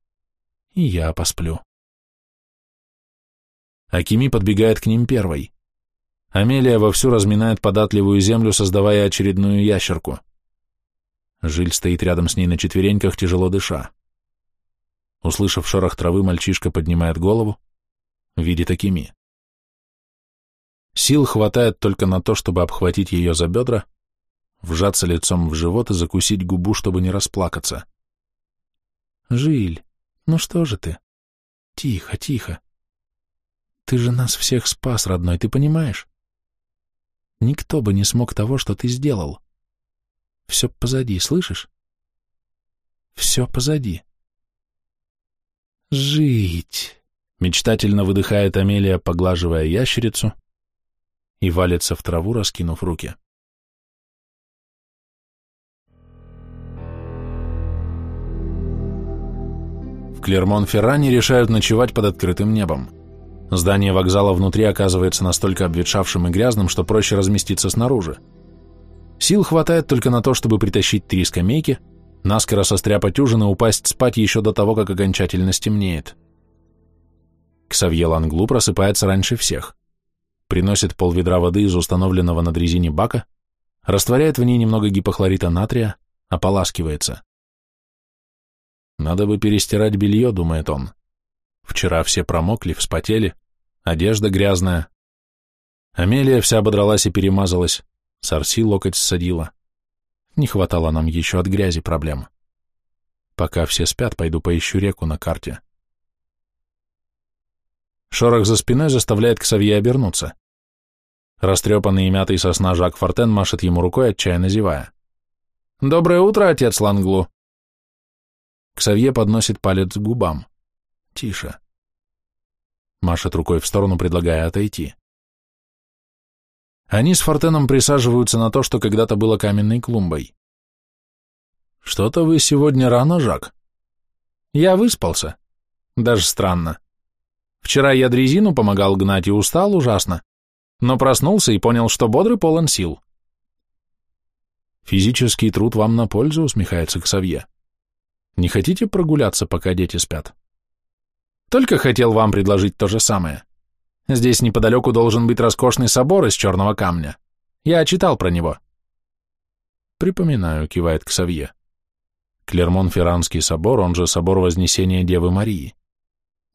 и я посплю». Акими подбегает к ним первой. Амелия вовсю разминает податливую землю, создавая очередную ящерку. Жиль стоит рядом с ней на четвереньках, тяжело дыша. Услышав шорох травы, мальчишка поднимает голову, видит Акими. Сил хватает только на то, чтобы обхватить ее за бедра, вжаться лицом в живот и закусить губу, чтобы не расплакаться. «Жиль, ну что же ты? Тихо, тихо. Ты же нас всех спас, родной, ты понимаешь? Никто бы не смог того, что ты сделал. Все позади, слышишь? Все позади». «Жить!» — мечтательно выдыхает Амелия, поглаживая ящерицу, и валится в траву, раскинув руки. В Клермон-Ферране решают ночевать под открытым небом. Здание вокзала внутри оказывается настолько обветшавшим и грязным, что проще разместиться снаружи. Сил хватает только на то, чтобы притащить три скамейки, наскоро состряпать ужин и упасть спать еще до того, как окончательно стемнеет. Ксавье Ланглу просыпается раньше всех, приносит полведра воды из установленного на дрезине бака, растворяет в ней немного гипохлорита натрия, ополаскивается. «Надо бы перестирать белье», — думает он. «Вчера все промокли, вспотели, одежда грязная». Амелия вся ободралась и перемазалась, Сарси локоть ссадила. Не хватало нам еще от грязи проблем. Пока все спят, пойду поищу реку на карте. Шорох за спиной заставляет Ксавье обернуться. Растрепанный и мятый сосна Жак Фортен машет ему рукой, отчаянно зевая. «Доброе утро, отец Ланглу!» Ксавье подносит палец к губам. «Тише!» Машет рукой в сторону, предлагая отойти. Они с Фортеном присаживаются на то, что когда-то было каменной клумбой. «Что-то вы сегодня рано, Жак?» «Я выспался. Даже странно. Вчера я дрезину помогал гнать и устал ужасно, но проснулся и понял, что бодрый полон сил». «Физический труд вам на пользу», — усмехается Ксавье. «Не хотите прогуляться, пока дети спят?» «Только хотел вам предложить то же самое. Здесь неподалеку должен быть роскошный собор из черного камня. Я читал про него. Припоминаю, кивает Ксавье. Клермон-Ферранский собор, он же собор Вознесения Девы Марии.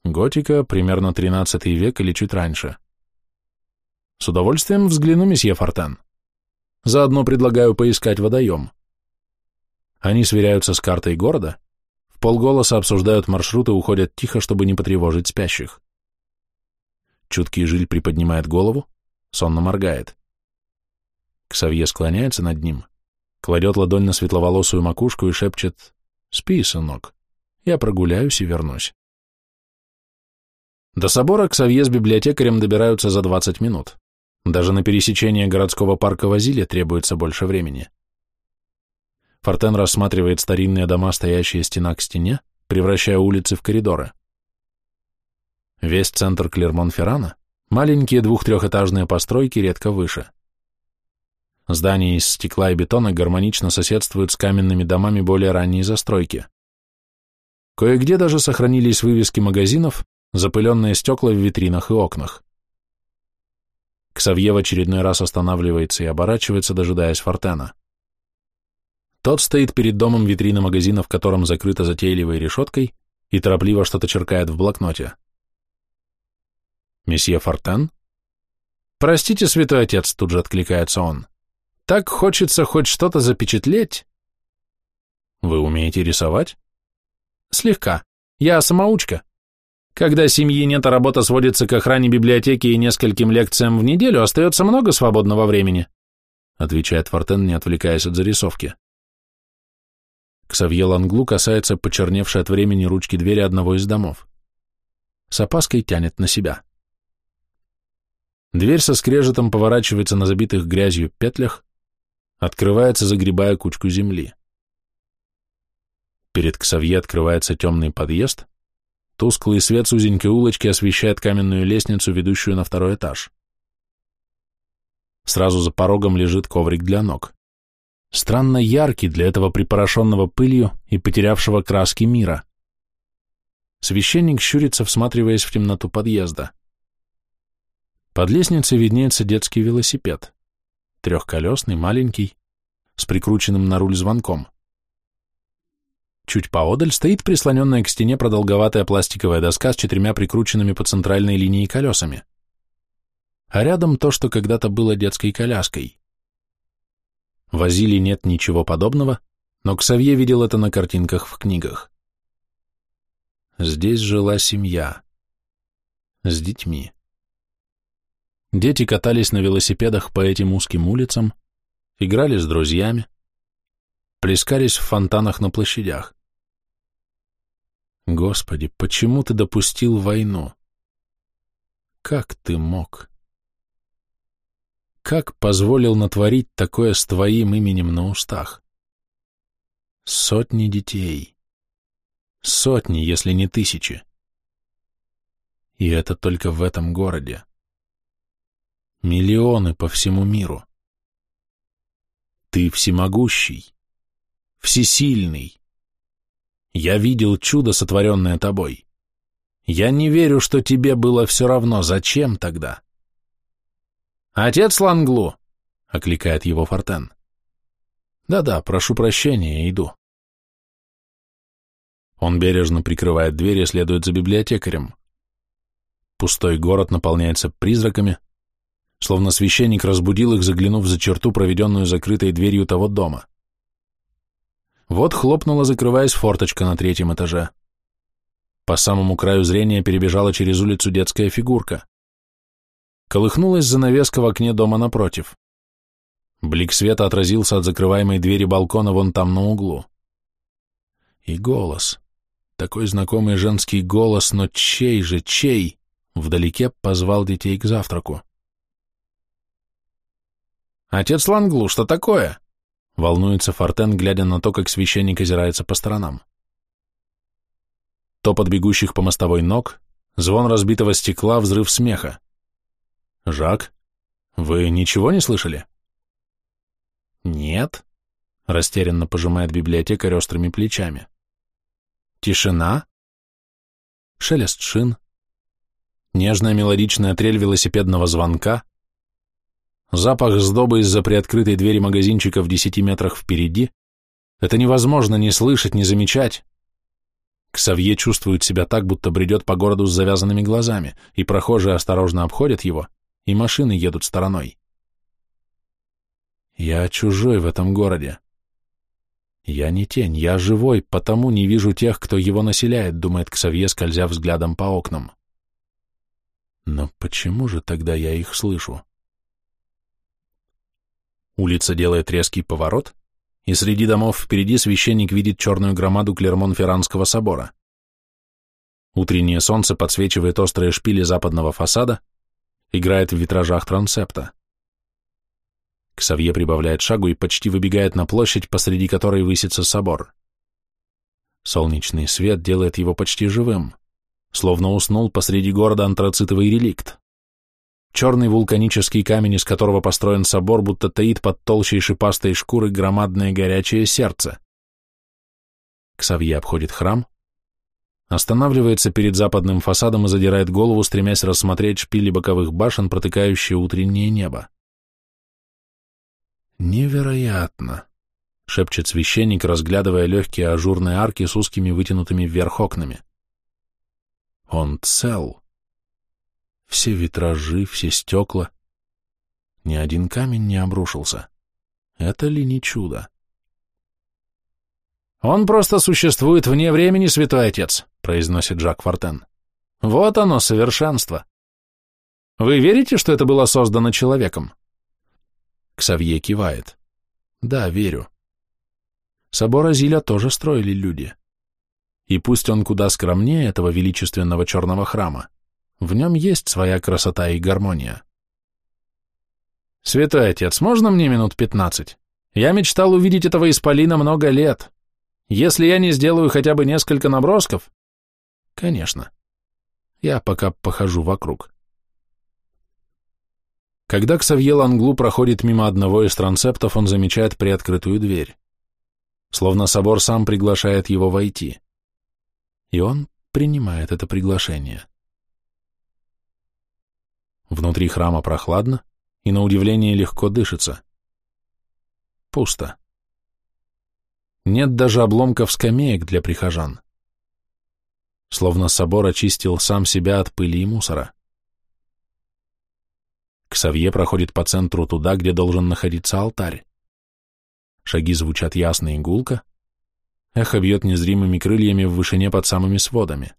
Готика, примерно XIII век или чуть раньше. С удовольствием взгляну, месье Фортен. Заодно предлагаю поискать водоем. Они сверяются с картой города, полголоса обсуждают маршруты и уходят тихо, чтобы не потревожить спящих. Чуткий жиль приподнимает голову, сонно моргает. Ксавье склоняется над ним, кладет ладонь на светловолосую макушку и шепчет «Спи, сынок, я прогуляюсь и вернусь». До собора Ксавье с библиотекарем добираются за 20 минут. Даже на пересечение городского парка Вазилия требуется больше времени. Фортен рассматривает старинные дома, стоящие стена к стене, превращая улицы в коридоры. Весь центр Клермон-Феррана – маленькие двух-трехэтажные постройки, редко выше. Здания из стекла и бетона гармонично соседствуют с каменными домами более ранней застройки. Кое-где даже сохранились вывески магазинов, запыленные стекла в витринах и окнах. Ксавье в очередной раз останавливается и оборачивается, дожидаясь Фортена. Тот стоит перед домом витрина магазина, в котором закрыта затейливой решеткой, и торопливо что-то черкает в блокноте. «Месье Фортен?» «Простите, святой отец», — тут же откликается он. «Так хочется хоть что-то запечатлеть». «Вы умеете рисовать?» «Слегка. Я самоучка. Когда семьи нет, а работа сводится к охране библиотеки и нескольким лекциям в неделю, остается много свободного времени», отвечает Фортен, не отвлекаясь от зарисовки. Ксавье Ланглу касается почерневшей от времени ручки двери одного из домов. С опаской тянет на себя. Дверь со скрежетом поворачивается на забитых грязью петлях, открывается, загребая кучку земли. Перед Ксавье открывается темный подъезд, Тусклый свет с узенькой улочки освещает каменную лестницу, ведущую на второй этаж. Сразу за порогом лежит коврик для ног. Странно яркий для этого припорошенного пылью и потерявшего краски мира. Священник щурится, всматриваясь в темноту подъезда. Под лестницей виднеется детский велосипед. Трехколесный, маленький, с прикрученным на руль звонком. Чуть поодаль стоит прислоненная к стене продолговатая пластиковая доска с четырьмя прикрученными по центральной линии колесами. А рядом то, что когда-то было детской коляской. В Азиле нет ничего подобного, но Ксавье видел это на картинках в книгах. Здесь жила семья. С детьми. Дети катались на велосипедах по этим узким улицам, играли с друзьями, плескались в фонтанах на площадях. Господи, почему ты допустил войну? Как ты мог? Как позволил натворить такое с твоим именем на устах? Сотни детей. Сотни, если не тысячи. И это только в этом городе. Миллионы по всему миру. Ты всемогущий всесильный. Я видел чудо, сотворенное тобой. Я не верю, что тебе было все равно. Зачем тогда? Отец Ланглу, — окликает его Фортен. Да-да, прошу прощения, иду. Он бережно прикрывает дверь и следует за библиотекарем. Пустой город наполняется призраками, словно священник разбудил их, заглянув за черту, проведенную закрытой дверью того дома. Вот хлопнула, закрываясь форточка на третьем этаже. По самому краю зрения перебежала через улицу детская фигурка. Колыхнулась занавеска в окне дома напротив. Блик света отразился от закрываемой двери балкона вон там на углу. И голос. Такой знакомый женский голос, но чей же, чей? Вдалеке позвал детей к завтраку. «Отец Ланглу, что такое?» Волнуется Фортен, глядя на то, как священник озирается по сторонам. Топот бегущих по мостовой ног, звон разбитого стекла, взрыв смеха. «Жак, вы ничего не слышали?» «Нет», — растерянно пожимает библиотекарь острыми плечами. «Тишина?» Шелест шин, нежная мелодичная трель велосипедного звонка, Запах сдобы из-за приоткрытой двери магазинчика в десяти метрах впереди. Это невозможно не слышать, не замечать. Ксавье чувствует себя так, будто бредет по городу с завязанными глазами, и прохожие осторожно обходят его, и машины едут стороной. Я чужой в этом городе. Я не тень, я живой, потому не вижу тех, кто его населяет, думает Ксавье, скользя взглядом по окнам. Но почему же тогда я их слышу? Улица делает резкий поворот, и среди домов впереди священник видит черную громаду Клермон-Ферранского собора. Утреннее солнце подсвечивает острые шпили западного фасада, играет в витражах трансепта. Ксавье прибавляет шагу и почти выбегает на площадь, посреди которой высится собор. Солнечный свет делает его почти живым, словно уснул посреди города антрацитовый реликт. Черный вулканический камень, из которого построен собор, будто таит под толщей шипастой шкуры громадное горячее сердце. Ксавье обходит храм, останавливается перед западным фасадом и задирает голову, стремясь рассмотреть шпили боковых башен, протыкающие утреннее небо. «Невероятно!» — шепчет священник, разглядывая легкие ажурные арки с узкими вытянутыми вверх окнами. «Он цел!» Все витражи, все стекла. Ни один камень не обрушился. Это ли не чудо? «Он просто существует вне времени, святой отец», — произносит Жак Фортен. «Вот оно, совершенство. Вы верите, что это было создано человеком?» Ксавье кивает. «Да, верю. Собор Азиля тоже строили люди. И пусть он куда скромнее этого величественного черного храма, в нем есть своя красота и гармония. «Святой отец, можно мне минут пятнадцать? Я мечтал увидеть этого исполина много лет. Если я не сделаю хотя бы несколько набросков...» «Конечно. Я пока похожу вокруг». Когда Ксавье Ланглу проходит мимо одного из трансептов, он замечает приоткрытую дверь. Словно собор сам приглашает его войти. И он принимает это приглашение. Внутри храма прохладно и, на удивление, легко дышится. Пусто. Нет даже обломков скамеек для прихожан. Словно собор очистил сам себя от пыли и мусора. Ксавье проходит по центру туда, где должен находиться алтарь. Шаги звучат ясно и гулко. Эхо бьет незримыми крыльями в вышине под самыми сводами.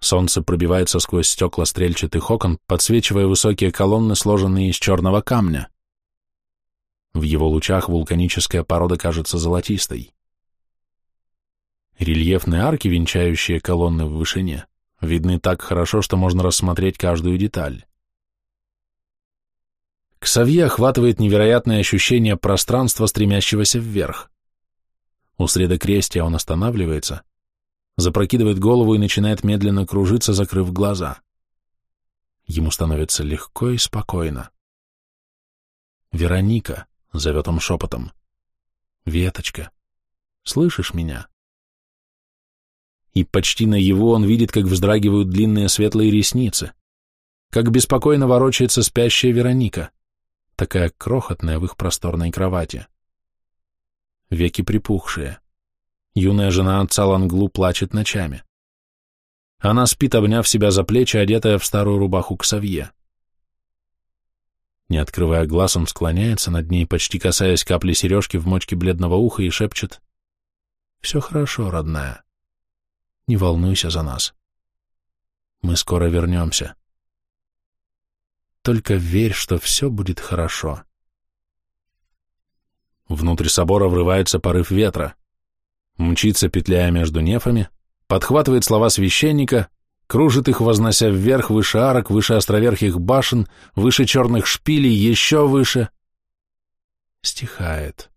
Солнце пробивается сквозь стекла стрельчатых окон, подсвечивая высокие колонны, сложенные из черного камня. В его лучах вулканическая порода кажется золотистой. Рельефные арки, венчающие колонны в вышине, видны так хорошо, что можно рассмотреть каждую деталь. Ксавье охватывает невероятное ощущение пространства, стремящегося вверх. У средокрестия он останавливается — запрокидывает голову и начинает медленно кружиться, закрыв глаза. Ему становится легко и спокойно. «Вероника», — зовет он шепотом, — «Веточка, слышишь меня?» И почти на его он видит, как вздрагивают длинные светлые ресницы, как беспокойно ворочается спящая Вероника, такая крохотная в их просторной кровати. Веки припухшие, Юная жена отца Ланглу плачет ночами. Она спит, обняв себя за плечи, одетая в старую рубаху к Савье. Не открывая глаз, он склоняется над ней, почти касаясь капли сережки в мочке бледного уха и шепчет «Все хорошо, родная. Не волнуйся за нас. Мы скоро вернемся. Только верь, что все будет хорошо». Внутрь собора врывается порыв ветра мчится, петляя между нефами, подхватывает слова священника, кружит их, вознося вверх, выше арок, выше островерхих башен, выше черных шпилей, еще выше. Стихает.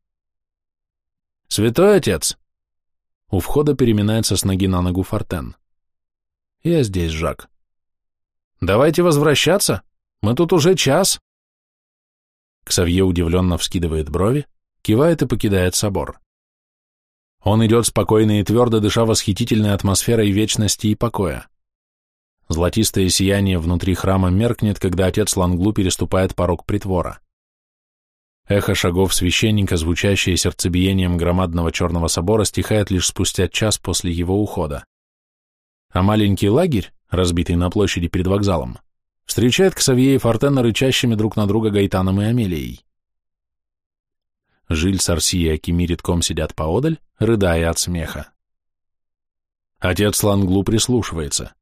«Святой отец!» У входа переминается с ноги на ногу Фортен. «Я здесь, Жак». «Давайте возвращаться. Мы тут уже час». Ксавье удивленно вскидывает брови, кивает и покидает собор. Он идет спокойно и твердо, дыша восхитительной атмосферой вечности и покоя. Золотистое сияние внутри храма меркнет, когда отец Ланглу переступает порог притвора. Эхо шагов священника, звучащее сердцебиением громадного черного собора, стихает лишь спустя час после его ухода. А маленький лагерь, разбитый на площади перед вокзалом, встречает Ксавье и Фортена рычащими друг на друга Гайтаном и Амелией. Жиль, Сарси и Акими редком сидят поодаль, рыдая от смеха. Отец Ланглу прислушивается.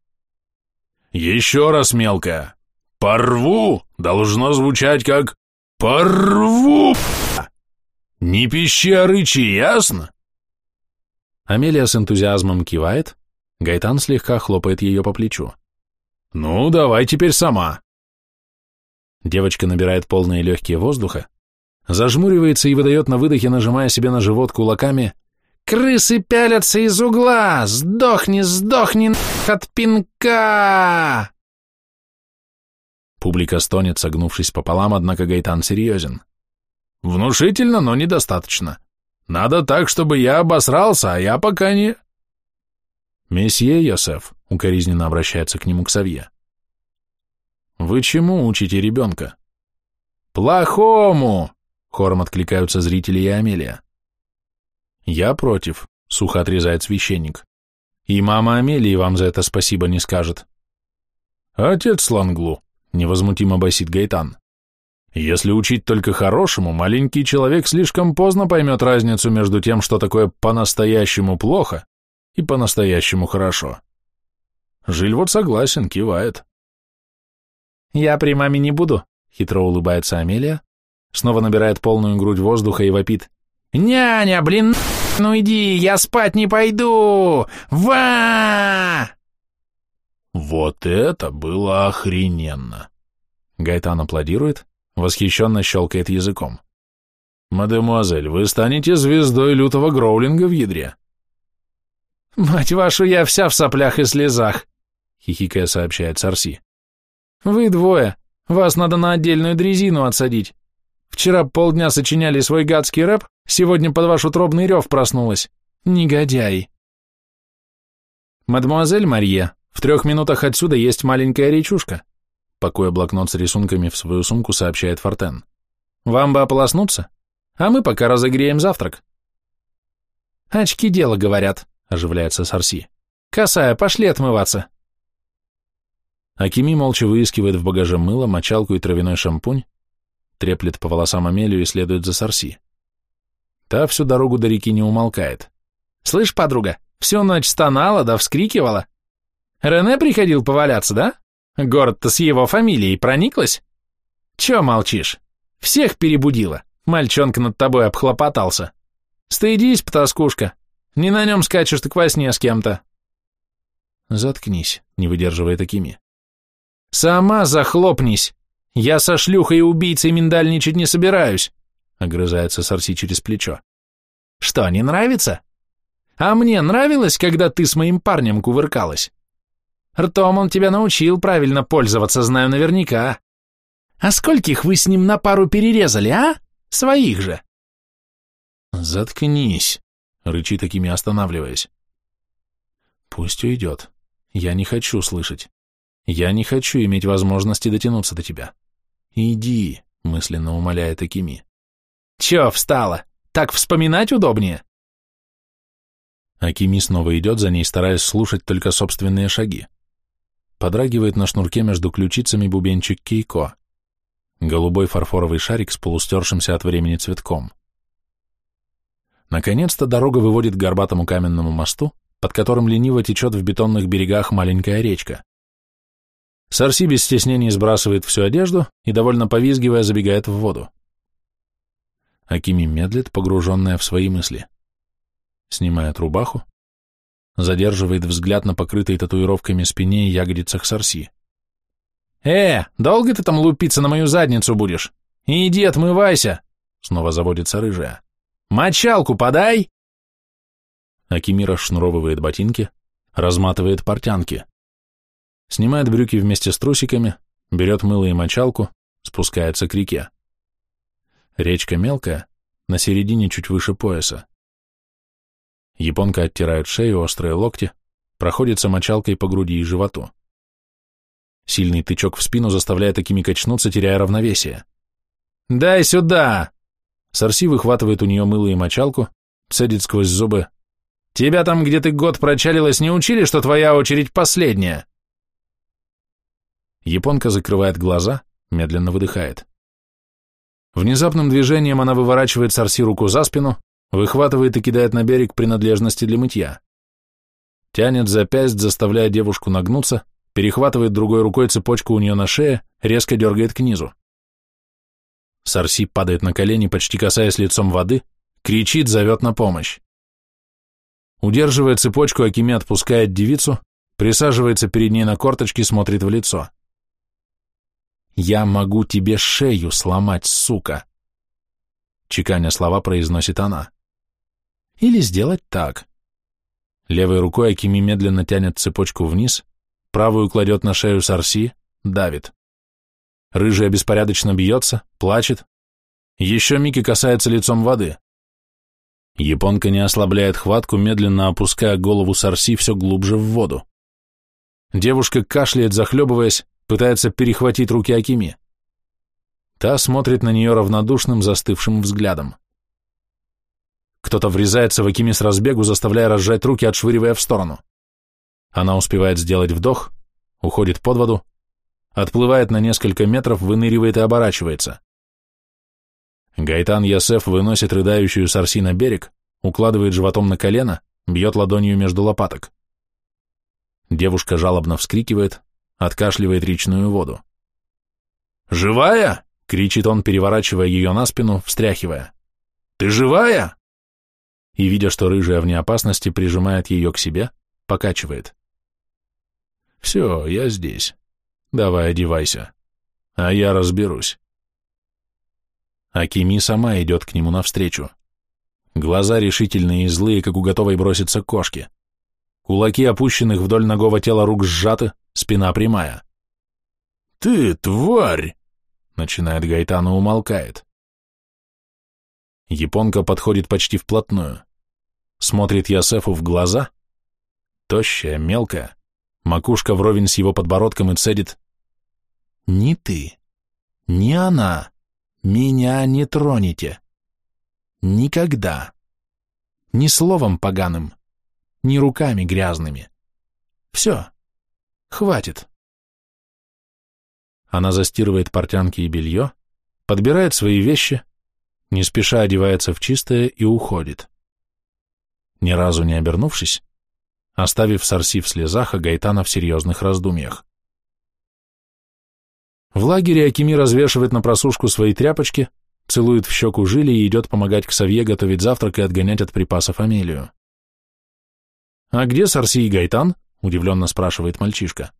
«Еще раз, мелкая! Порву! Должно звучать как «порву!» «Не пищи, а рычи, ясно?» Амелия с энтузиазмом кивает, Гайтан слегка хлопает ее по плечу. «Ну, давай теперь сама». Девочка набирает полные легкие воздуха, зажмуривается и выдает на выдохе, нажимая себе на живот кулаками «Крысы пялятся из угла! Сдохни, сдохни от пинка!» Публика стонет, согнувшись пополам, однако Гайтан серьезен. «Внушительно, но недостаточно. Надо так, чтобы я обосрался, а я пока не...» «Месье Йосеф», — укоризненно обращается к нему к Савье. «Вы чему учите ребенка?» «Плохому!» — хором откликаются зрители и Амелия. «Я против», — сухо отрезает священник. «И мама Амелии вам за это спасибо не скажет». «Отец Ланглу», — невозмутимо басит Гайтан. «Если учить только хорошему, маленький человек слишком поздно поймет разницу между тем, что такое по-настоящему плохо и по-настоящему хорошо». Жиль вот согласен, кивает. «Я при маме не буду», — хитро улыбается Амелия, снова набирает полную грудь воздуха и вопит. «Няня, блин, ну иди, я спать не пойду! Ва!» Вот это было охрененно! Гайтан аплодирует, восхищенно щелкает языком. «Мадемуазель, вы станете звездой лютого гроулинга в ядре». «Мать вашу, я вся в соплях и слезах», — хихикая сообщает Сарси. «Вы двое, вас надо на отдельную дрезину отсадить. Вчера полдня сочиняли свой гадский рэп, сегодня под ваш утробный рев проснулась. Негодяй!» «Мадемуазель Марье, в трех минутах отсюда есть маленькая речушка», Пакуя блокнот с рисунками в свою сумку, сообщает Фортен. «Вам бы ополоснуться? А мы пока разогреем завтрак». «Очки дело, говорят», — оживляется Сарси. «Косая, пошли отмываться». Акими молча выискивает в багаже мыло, мочалку и травяной шампунь, треплет по волосам Амелию и следует за Сарси. Та всю дорогу до реки не умолкает. «Слышь, подруга, всю ночь стонала да вскрикивала. Рене приходил поваляться, да?» Город-то с его фамилией прониклась? Че молчишь? Всех перебудила. Мальчонка над тобой обхлопотался. Стыдись, потаскушка. Не на нем скачешь, так во сне с кем-то. Заткнись, не выдерживая такими. Сама захлопнись. Я со шлюхой и убийцей миндальничать не собираюсь, огрызается Сарси через плечо. Что, не нравится? А мне нравилось, когда ты с моим парнем кувыркалась. Ртом он тебя научил правильно пользоваться, знаю наверняка. А скольких вы с ним на пару перерезали, а? Своих же. Заткнись, рычи такими останавливаясь. Пусть уйдет. Я не хочу слышать. Я не хочу иметь возможности дотянуться до тебя. Иди, мысленно умоляя такими. Че встала? Так вспоминать удобнее? Акими снова идет за ней, стараясь слушать только собственные шаги. Подрагивает на шнурке между ключицами бубенчик Кейко. Голубой фарфоровый шарик с полустершимся от времени цветком. Наконец-то дорога выводит к горбатому каменному мосту, под которым лениво течет в бетонных берегах маленькая речка. Сарси без стеснений сбрасывает всю одежду и, довольно повизгивая, забегает в воду. Акими медлит, погруженная в свои мысли. Снимает рубаху, задерживает взгляд на покрытой татуировками спине и ягодицах Сарси. «Э, долго ты там лупиться на мою задницу будешь? Иди отмывайся!» Снова заводится рыжая. «Мочалку подай!» Акимира шнуровывает ботинки, разматывает портянки. Снимает брюки вместе с трусиками, берет мыло и мочалку, спускается к реке. Речка мелкая, на середине чуть выше пояса. Японка оттирает шею, острые локти, проходится мочалкой по груди и животу. Сильный тычок в спину заставляет такими качнуться, теряя равновесие. «Дай сюда!» Сарси выхватывает у нее мыло и мочалку, цедит сквозь зубы. «Тебя там, где ты год прочалилась, не учили, что твоя очередь последняя?» Японка закрывает глаза, медленно выдыхает. Внезапным движением она выворачивает Сарси руку за спину, выхватывает и кидает на берег принадлежности для мытья. Тянет запясть, заставляя девушку нагнуться, перехватывает другой рукой цепочку у нее на шее, резко дергает к низу. Сарси падает на колени, почти касаясь лицом воды, кричит, зовет на помощь. Удерживая цепочку, Акими отпускает девицу, присаживается перед ней на корточки, смотрит в лицо. «Я могу тебе шею сломать, сука!» Чеканя слова произносит она. «Или сделать так». Левой рукой Акими медленно тянет цепочку вниз, правую кладет на шею Сарси, давит. Рыжая беспорядочно бьется, плачет. Еще Мики касается лицом воды. Японка не ослабляет хватку, медленно опуская голову Сарси все глубже в воду. Девушка кашляет, захлебываясь, пытается перехватить руки Акими. Та смотрит на нее равнодушным, застывшим взглядом. Кто-то врезается в Акими с разбегу, заставляя разжать руки, отшвыривая в сторону. Она успевает сделать вдох, уходит под воду, отплывает на несколько метров, выныривает и оборачивается. Гайтан Ясеф выносит рыдающую Сарси на берег, укладывает животом на колено, бьет ладонью между лопаток. Девушка жалобно вскрикивает, откашливает речную воду. «Живая?» — кричит он, переворачивая ее на спину, встряхивая. «Ты живая?» И, видя, что рыжая вне опасности, прижимает ее к себе, покачивает. «Все, я здесь. Давай одевайся. А я разберусь». Акими сама идет к нему навстречу. Глаза решительные и злые, как у готовой броситься кошки. Кулаки опущенных вдоль ногого тела рук сжаты, спина прямая. «Ты, тварь!» — начинает Гайтана, умолкает. Японка подходит почти вплотную. Смотрит Ясефу в глаза. Тощая, мелкая, макушка вровень с его подбородком и цедит. «Ни ты, ни она меня не тронете. Никогда. Ни словом поганым, ни руками грязными. Все. Хватит. Она застирывает портянки и белье, подбирает свои вещи, не спеша одевается в чистое и уходит. Ни разу не обернувшись, оставив Сарси в слезах, а Гайтана в серьезных раздумьях. В лагере Акими развешивает на просушку свои тряпочки, целует в щеку Жили и идет помогать к Савье готовить завтрак и отгонять от припасов Амелию. «А где Сарси и Гайтан?» — удивленно спрашивает мальчишка.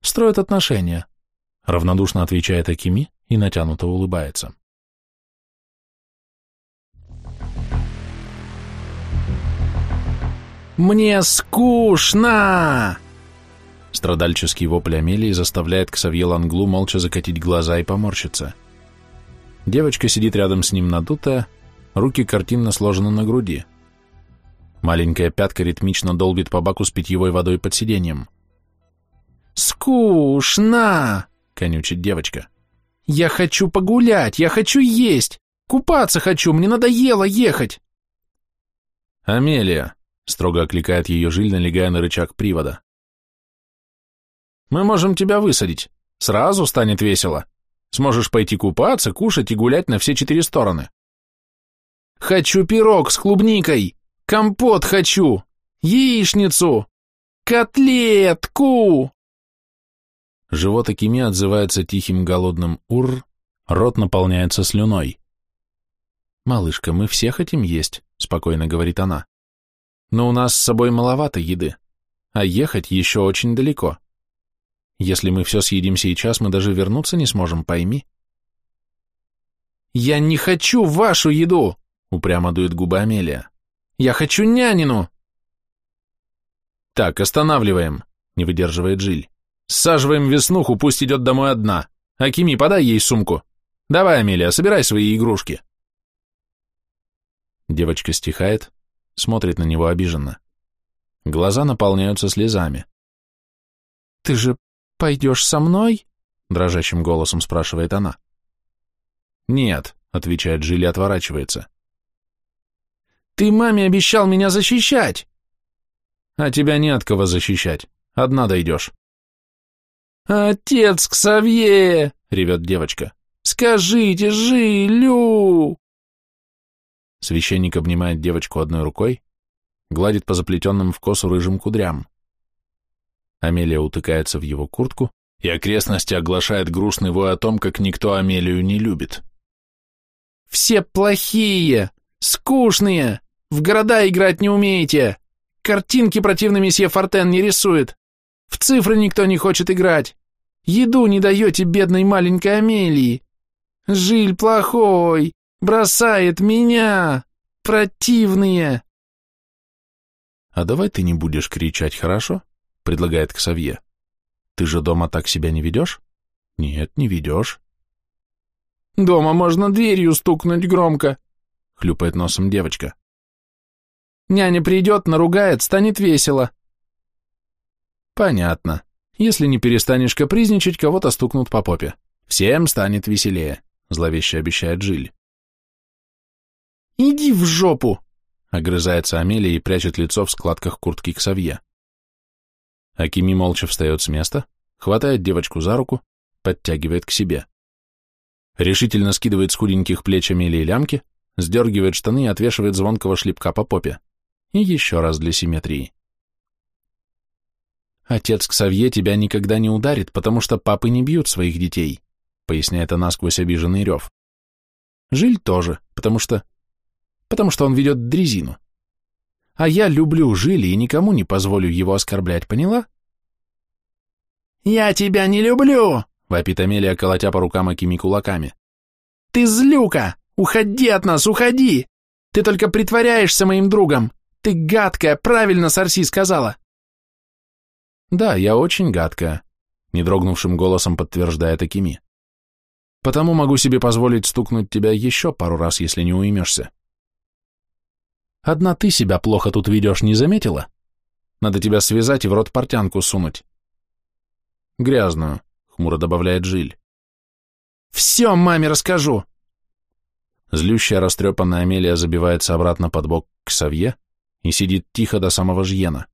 «Строят отношения», — равнодушно отвечает Акими и натянуто улыбается. «Мне скучно!» Страдальческий вопль Амелии заставляет Ксавье Ланглу молча закатить глаза и поморщиться. Девочка сидит рядом с ним надутая, руки картинно сложены на груди. Маленькая пятка ритмично долбит по баку с питьевой водой под сиденьем. «Скучно!» — конючит девочка. «Я хочу погулять, я хочу есть, купаться хочу, мне надоело ехать!» «Амелия!» — строго окликает ее жиль, налегая на рычаг привода. Мы можем тебя высадить. Сразу станет весело. Сможешь пойти купаться, кушать и гулять на все четыре стороны. Хочу пирог с клубникой. Компот хочу. Яичницу. Котлетку. Живот Акими отзывается тихим голодным «ур», рот наполняется слюной. «Малышка, мы все хотим есть», — спокойно говорит она. «Но у нас с собой маловато еды, а ехать еще очень далеко. Если мы все съедим сейчас, мы даже вернуться не сможем, пойми. «Я не хочу вашу еду!» — упрямо дует губы Амелия. «Я хочу нянину!» «Так, останавливаем», — не выдерживает Жиль. «Саживаем веснуху, пусть идет домой одна. Акими, подай ей сумку. Давай, Амелия, собирай свои игрушки». Девочка стихает, смотрит на него обиженно. Глаза наполняются слезами. «Ты же «Пойдешь со мной?» — дрожащим голосом спрашивает она. «Нет», — отвечает Джилли, отворачивается. «Ты маме обещал меня защищать!» «А тебя не от кого защищать. Одна дойдешь». «Отец Ксавье!» — ревет девочка. «Скажите, Жилю!» Священник обнимает девочку одной рукой, гладит по заплетенным в косу рыжим кудрям. Амелия утыкается в его куртку, и окрестности оглашает грустный вой о том, как никто Амелию не любит. «Все плохие, скучные, В города играть не умеете! Картинки противный месье Фортен не рисует! В цифры никто не хочет играть! Еду не даете бедной маленькой Амелии! Жиль плохой! Бросает меня! Противные!» «А давай ты не будешь кричать, хорошо?» — предлагает Ксавье. «Ты же дома так себя не ведешь?» «Нет, не ведешь». «Дома можно дверью стукнуть громко», — хлюпает носом девочка. «Няня придет, наругает, станет весело». «Понятно. Если не перестанешь капризничать, кого-то стукнут по попе. Всем станет веселее», — зловеще обещает Жиль. «Иди в жопу!» — огрызается Амелия и прячет лицо в складках куртки к Савье. Акими молча встает с места, хватает девочку за руку, подтягивает к себе. Решительно скидывает с худеньких плеч Амелии лямки, сдергивает штаны и отвешивает звонкого шлепка по попе. И еще раз для симметрии. «Отец Ксавье тебя никогда не ударит, потому что папы не бьют своих детей», поясняет она сквозь обиженный рев. «Жиль тоже, потому что потому что он ведет дрезину. А я люблю Жили и никому не позволю его оскорблять, поняла? «Я тебя не люблю!» — вопит Амелия, колотя по рукам Акими кулаками. «Ты злюка! Уходи от нас, уходи! Ты только притворяешься моим другом! Ты гадкая, правильно Сарси сказала!» «Да, я очень гадкая», — недрогнувшим голосом подтверждает Акими. «Потому могу себе позволить стукнуть тебя еще пару раз, если не уймешься». Одна ты себя плохо тут ведешь, не заметила? Надо тебя связать и в рот портянку сунуть. Грязную, хмуро добавляет Жиль. Все маме расскажу. Злющая растрепанная Амелия забивается обратно под бок к Савье и сидит тихо до самого Жьена.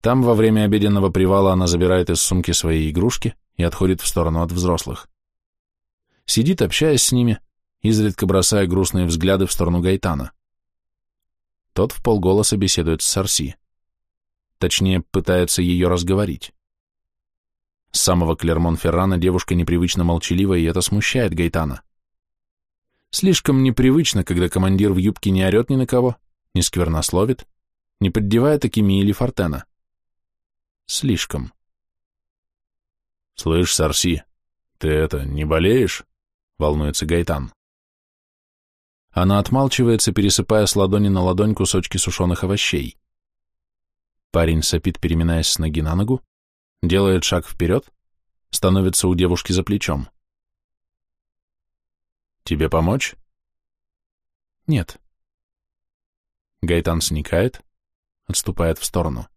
Там во время обеденного привала она забирает из сумки свои игрушки и отходит в сторону от взрослых. Сидит, общаясь с ними, изредка бросая грустные взгляды в сторону Гайтана. Тот в полголоса беседует с Сарси. Точнее, пытается ее разговорить. С самого Клермон-Феррана девушка непривычно молчалива, и это смущает Гайтана. Слишком непривычно, когда командир в юбке не орет ни на кого, не сквернословит, не поддевает Акими или Фортена. Слишком. «Слышь, Сарси, ты это, не болеешь?» — волнуется Гайтан. Она отмалчивается, пересыпая с ладони на ладонь кусочки сушеных овощей. Парень сопит, переминаясь с ноги на ногу, делает шаг вперед, становится у девушки за плечом. «Тебе помочь?» «Нет». Гайтан сникает, отступает в сторону.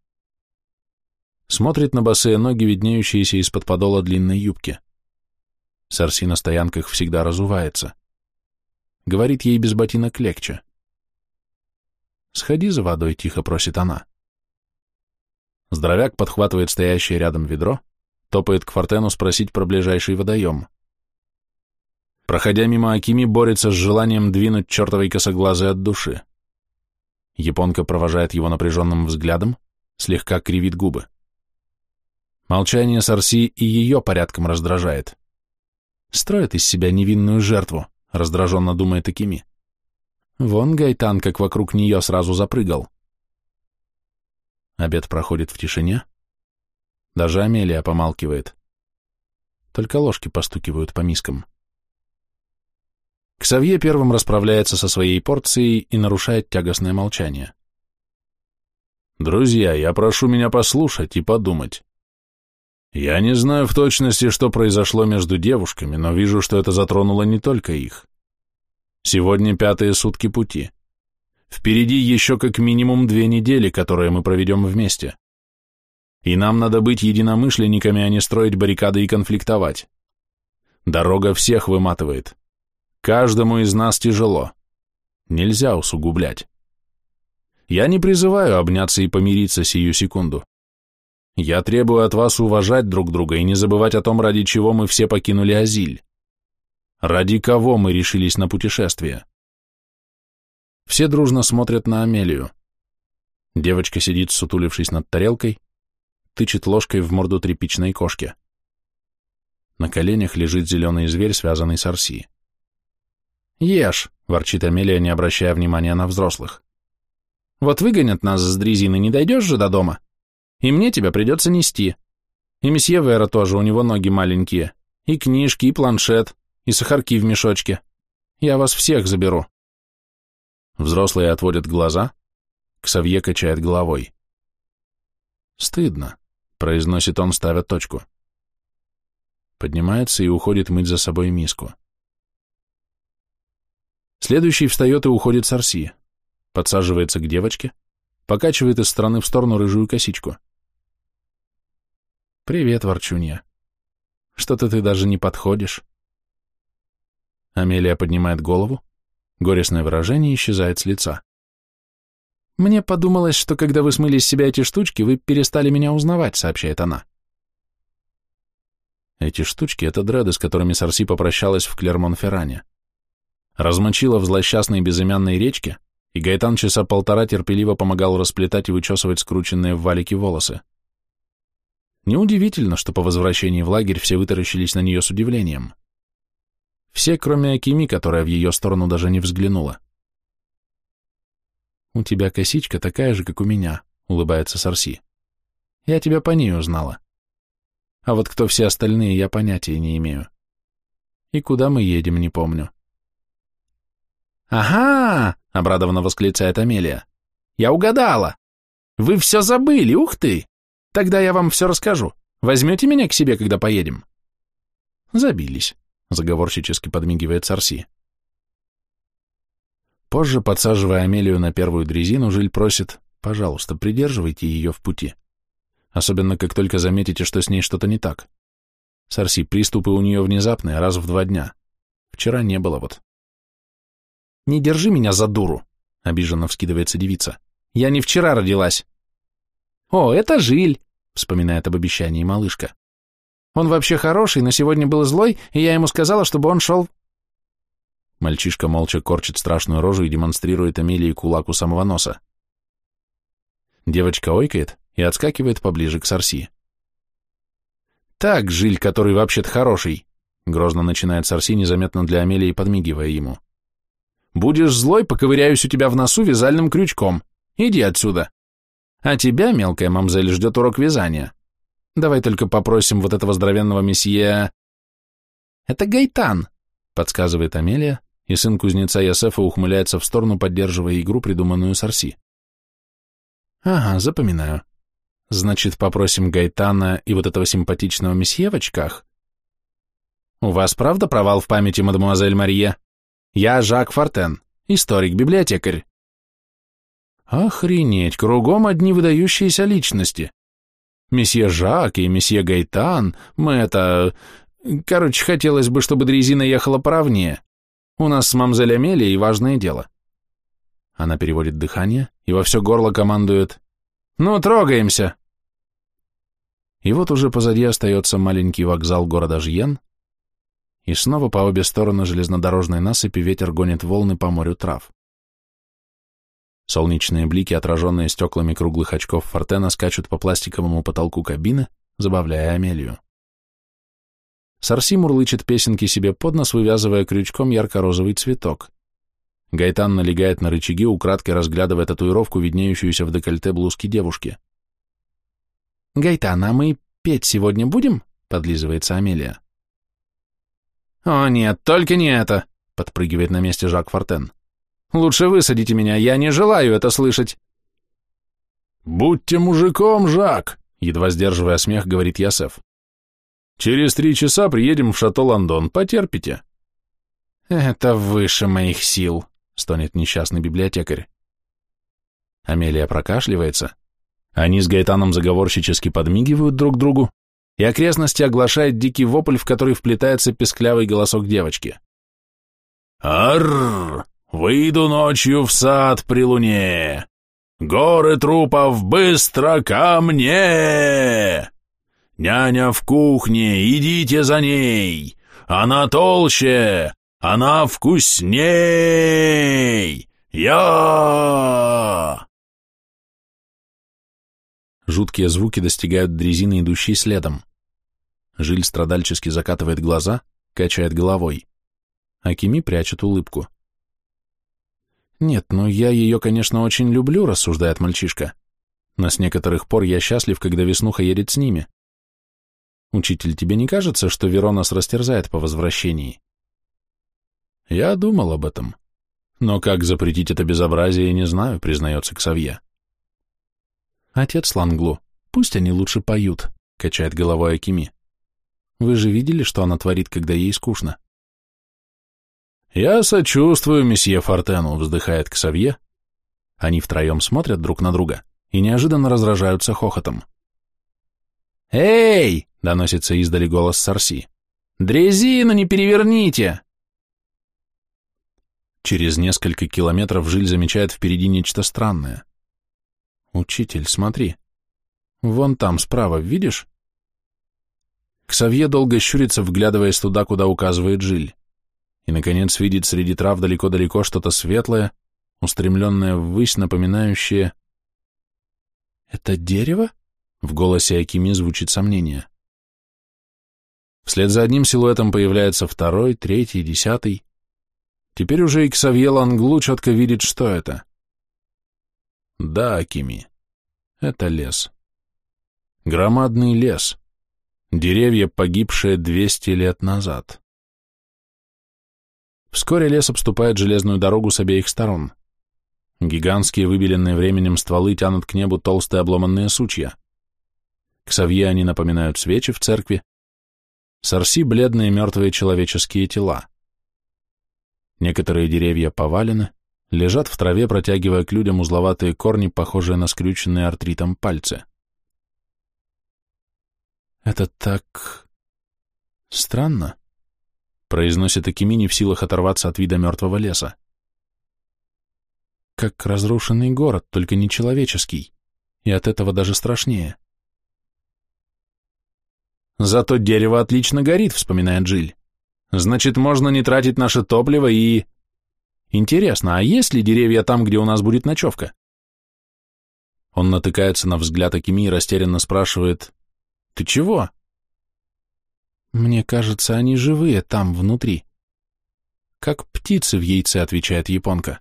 Смотрит на босые ноги, виднеющиеся из-под подола длинной юбки. Сарси на стоянках всегда разувается. Говорит ей без ботинок легче. «Сходи за водой», — тихо просит она. Здоровяк подхватывает стоящее рядом ведро, топает к Фортену спросить про ближайший водоем. Проходя мимо Акими, борется с желанием двинуть чертовой косоглазы от души. Японка провожает его напряженным взглядом, слегка кривит губы. Молчание Сарси и ее порядком раздражает. Строит из себя невинную жертву раздраженно думает Акими. Вон Гайтан, как вокруг нее сразу запрыгал. Обед проходит в тишине. Даже Амелия помалкивает. Только ложки постукивают по мискам. Ксавье первым расправляется со своей порцией и нарушает тягостное молчание. «Друзья, я прошу меня послушать и подумать. Я не знаю в точности, что произошло между девушками, но вижу, что это затронуло не только их. Сегодня пятые сутки пути. Впереди еще как минимум две недели, которые мы проведем вместе. И нам надо быть единомышленниками, а не строить баррикады и конфликтовать. Дорога всех выматывает. Каждому из нас тяжело. Нельзя усугублять. Я не призываю обняться и помириться сию секунду. Я требую от вас уважать друг друга и не забывать о том, ради чего мы все покинули Азиль. Ради кого мы решились на путешествие? Все дружно смотрят на Амелию. Девочка сидит, сутулившись над тарелкой, тычет ложкой в морду тряпичной кошки. На коленях лежит зеленый зверь, связанный с Арси. Ешь, ворчит Амелия, не обращая внимания на взрослых. Вот выгонят нас с дрезины, не дойдешь же до дома? И мне тебя придется нести. И месье Вера тоже, у него ноги маленькие. И книжки, и планшет, и сахарки в мешочке. Я вас всех заберу. Взрослые отводят глаза, Ксавье качает головой. «Стыдно», — произносит он, ставя точку. Поднимается и уходит мыть за собой миску. Следующий встает и уходит с Арси, подсаживается к девочке, покачивает из стороны в сторону рыжую косичку. «Привет, ворчунья. Что-то ты даже не подходишь». Амелия поднимает голову, горестное выражение исчезает с лица. «Мне подумалось, что когда вы смыли с себя эти штучки, вы перестали меня узнавать», — сообщает она. Эти штучки — это дреды, с которыми Сарси попрощалась в Клермон-Ферране. Размочила в злосчастной безымянной речке, и Гайтан часа полтора терпеливо помогал расплетать и вычесывать скрученные в валики волосы. Неудивительно, что по возвращении в лагерь все вытаращились на нее с удивлением. Все, кроме Акими, которая в ее сторону даже не взглянула. «У тебя косичка такая же, как у меня», — улыбается Сарси. «Я тебя по ней узнала. А вот кто все остальные, я понятия не имею. И куда мы едем, не помню». «Ага!» — обрадованно восклицает Амелия. «Я угадала! Вы все забыли, ух ты! Тогда я вам все расскажу. Возьмете меня к себе, когда поедем?» «Забились», — заговорщически подмигивает Сарси. Позже, подсаживая Амелию на первую дрезину, Жиль просит, пожалуйста, придерживайте ее в пути. Особенно, как только заметите, что с ней что-то не так. Сарси, приступы у нее внезапные, раз в два дня. Вчера не было вот. «Не держи меня за дуру», — обиженно вскидывается девица. «Я не вчера родилась». «О, это Жиль», — вспоминает об обещании малышка. «Он вообще хороший, но сегодня был злой, и я ему сказала, чтобы он шел Мальчишка молча корчит страшную рожу и демонстрирует Амелии кулак у самого носа. Девочка ойкает и отскакивает поближе к Сарси. «Так, Жиль, который вообще-то хороший», — грозно начинает Сарси, незаметно для Амелии подмигивая ему. «Будешь злой, поковыряюсь у тебя в носу вязальным крючком. Иди отсюда. А тебя, мелкая мамзель, ждет урок вязания. Давай только попросим вот этого здоровенного месье...» «Это Гайтан», — подсказывает Амелия, и сын кузнеца Ясефа ухмыляется в сторону, поддерживая игру, придуманную Сарси. Ага, запоминаю. Значит, попросим Гайтана и вот этого симпатичного месье в очках? У вас правда провал в памяти, мадемуазель Мария? Я Жак Фортен, историк-библиотекарь. Охренеть, кругом одни выдающиеся личности. Месье Жак и месье Гайтан, мы это... Короче, хотелось бы, чтобы дрезина ехала поровнее. У нас с мамзель Амелией важное дело. Она переводит дыхание и во все горло командует «Ну, трогаемся!» И вот уже позади остается маленький вокзал города Жьен, и снова по обе стороны железнодорожной насыпи ветер гонит волны по морю трав. Солнечные блики, отраженные стеклами круглых очков Фортена, скачут по пластиковому потолку кабины, забавляя Амелию. Сарси мурлычет песенки себе под нос, вывязывая крючком ярко-розовый цветок. Гайтан налегает на рычаги, украдкой разглядывая татуировку, виднеющуюся в декольте блузки девушки. «Гайтан, а мы петь сегодня будем?» — подлизывается Амелия. «О нет, только не это!» — подпрыгивает на месте Жак Фортен. «Лучше высадите меня, я не желаю это слышать!» «Будьте мужиком, Жак!» — едва сдерживая смех, говорит Ясеф. Через три часа приедем в шато Лондон. Потерпите. Это выше моих сил, стонет несчастный библиотекарь. Амелия прокашливается. Они с Гайтаном заговорщически подмигивают друг другу, и окрестности оглашает дикий вопль, в который вплетается песклявый голосок девочки. «Арррр! Выйду ночью в сад при луне! Горы трупов быстро ко мне!» «Няня в кухне, идите за ней! Она толще! Она вкусней! Я!» Жуткие звуки достигают дрезины, идущей следом. Жиль страдальчески закатывает глаза, качает головой. Акими прячет улыбку. «Нет, ну я ее, конечно, очень люблю», — рассуждает мальчишка. «Но с некоторых пор я счастлив, когда Веснуха едет с ними. Учитель, тебе не кажется, что Веронас растерзает по возвращении?» «Я думал об этом. Но как запретить это безобразие, не знаю», — признается Ксавье. «Отец Ланглу, пусть они лучше поют», — качает головой Акими. «Вы же видели, что она творит, когда ей скучно?» «Я сочувствую месье Фортену», — вздыхает Ксавье. Они втроем смотрят друг на друга и неожиданно разражаются хохотом. «Эй!» — доносится издали голос Сарси. «Дрезину не переверните!» Через несколько километров Жиль замечает впереди нечто странное. «Учитель, смотри. Вон там, справа, видишь?» Ксавье долго щурится, вглядываясь туда, куда указывает Жиль и, наконец, видит среди трав далеко-далеко что-то светлое, устремленное ввысь, напоминающее... «Это дерево?» — в голосе Акими звучит сомнение. Вслед за одним силуэтом появляется второй, третий, десятый. Теперь уже и Ксавье Ланглу четко видит, что это. Да, Акими, это лес. Громадный лес. Деревья, погибшие двести лет назад. Вскоре лес обступает железную дорогу с обеих сторон. Гигантские, выбеленные временем стволы тянут к небу толстые обломанные сучья. К Савье они напоминают свечи в церкви. Сарси — бледные мертвые человеческие тела. Некоторые деревья повалены, лежат в траве, протягивая к людям узловатые корни, похожие на скрюченные артритом пальцы. Это так... странно произносит Акими не в силах оторваться от вида мертвого леса. Как разрушенный город, только не человеческий, и от этого даже страшнее. «Зато дерево отлично горит», — вспоминает Джиль. «Значит, можно не тратить наше топливо и...» «Интересно, а есть ли деревья там, где у нас будет ночевка?» Он натыкается на взгляд Акими и растерянно спрашивает «Ты чего?» Мне кажется, они живые там, внутри. Как птицы в яйце, отвечает японка.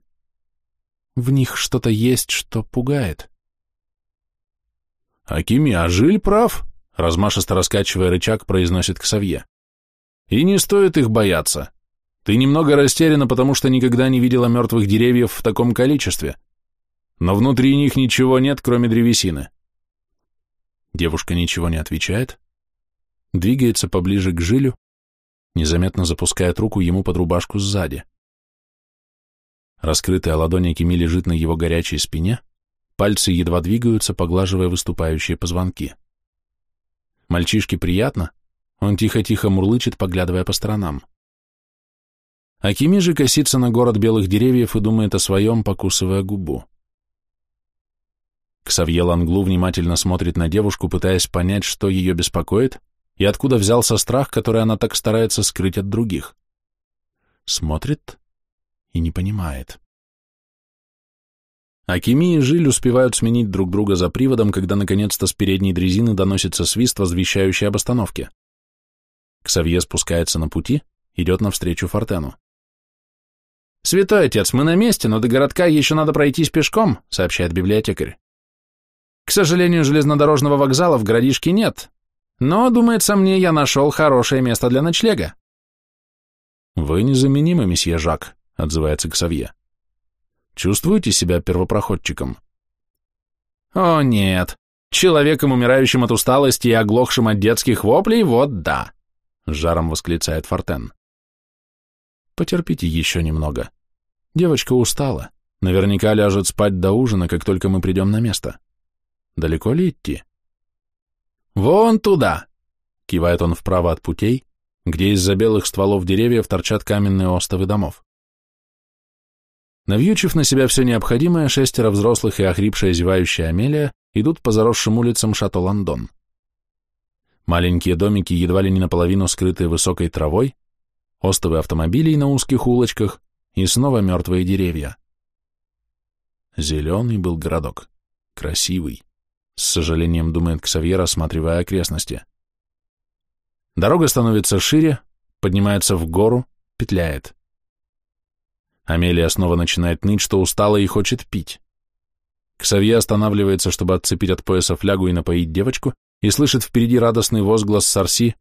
В них что-то есть, что пугает. Акими, а Жиль прав, размашисто раскачивая рычаг, произносит Ксавье. И не стоит их бояться. Ты немного растеряна, потому что никогда не видела мертвых деревьев в таком количестве. Но внутри них ничего нет, кроме древесины. Девушка ничего не отвечает, двигается поближе к жилю, незаметно запускает руку ему под рубашку сзади. Раскрытая ладонь Акими лежит на его горячей спине, пальцы едва двигаются, поглаживая выступающие позвонки. Мальчишке приятно, он тихо-тихо мурлычет, поглядывая по сторонам. Акими же косится на город белых деревьев и думает о своем, покусывая губу. Ксавье Ланглу внимательно смотрит на девушку, пытаясь понять, что ее беспокоит, и откуда взялся страх, который она так старается скрыть от других. Смотрит и не понимает. Акими и Жиль успевают сменить друг друга за приводом, когда наконец-то с передней дрезины доносится свист, возвещающий об остановке. Ксавье спускается на пути, идет навстречу Фортену. «Святой отец, мы на месте, но до городка еще надо пройтись пешком», сообщает библиотекарь. «К сожалению, железнодорожного вокзала в городишке нет, но, думается мне, я нашел хорошее место для ночлега. Вы незаменимы, месье Жак, отзывается Ксавье. Чувствуете себя первопроходчиком? О, нет. Человеком, умирающим от усталости и оглохшим от детских воплей, вот да, с жаром восклицает Фортен. Потерпите еще немного. Девочка устала. Наверняка ляжет спать до ужина, как только мы придем на место. Далеко ли идти? «Вон туда!» — кивает он вправо от путей, где из-за белых стволов деревьев торчат каменные остовы домов. Навьючив на себя все необходимое, шестеро взрослых и охрипшая зевающая Амелия идут по заросшим улицам Шато-Лондон. Маленькие домики, едва ли не наполовину скрытые высокой травой, остовы автомобилей на узких улочках и снова мертвые деревья. Зеленый был городок, красивый. С сожалением думает Ксавьер, осматривая окрестности. Дорога становится шире, поднимается в гору, петляет. Амелия снова начинает ныть, что устала и хочет пить. Ксавье останавливается, чтобы отцепить от пояса флягу и напоить девочку, и слышит впереди радостный возглас Сарси.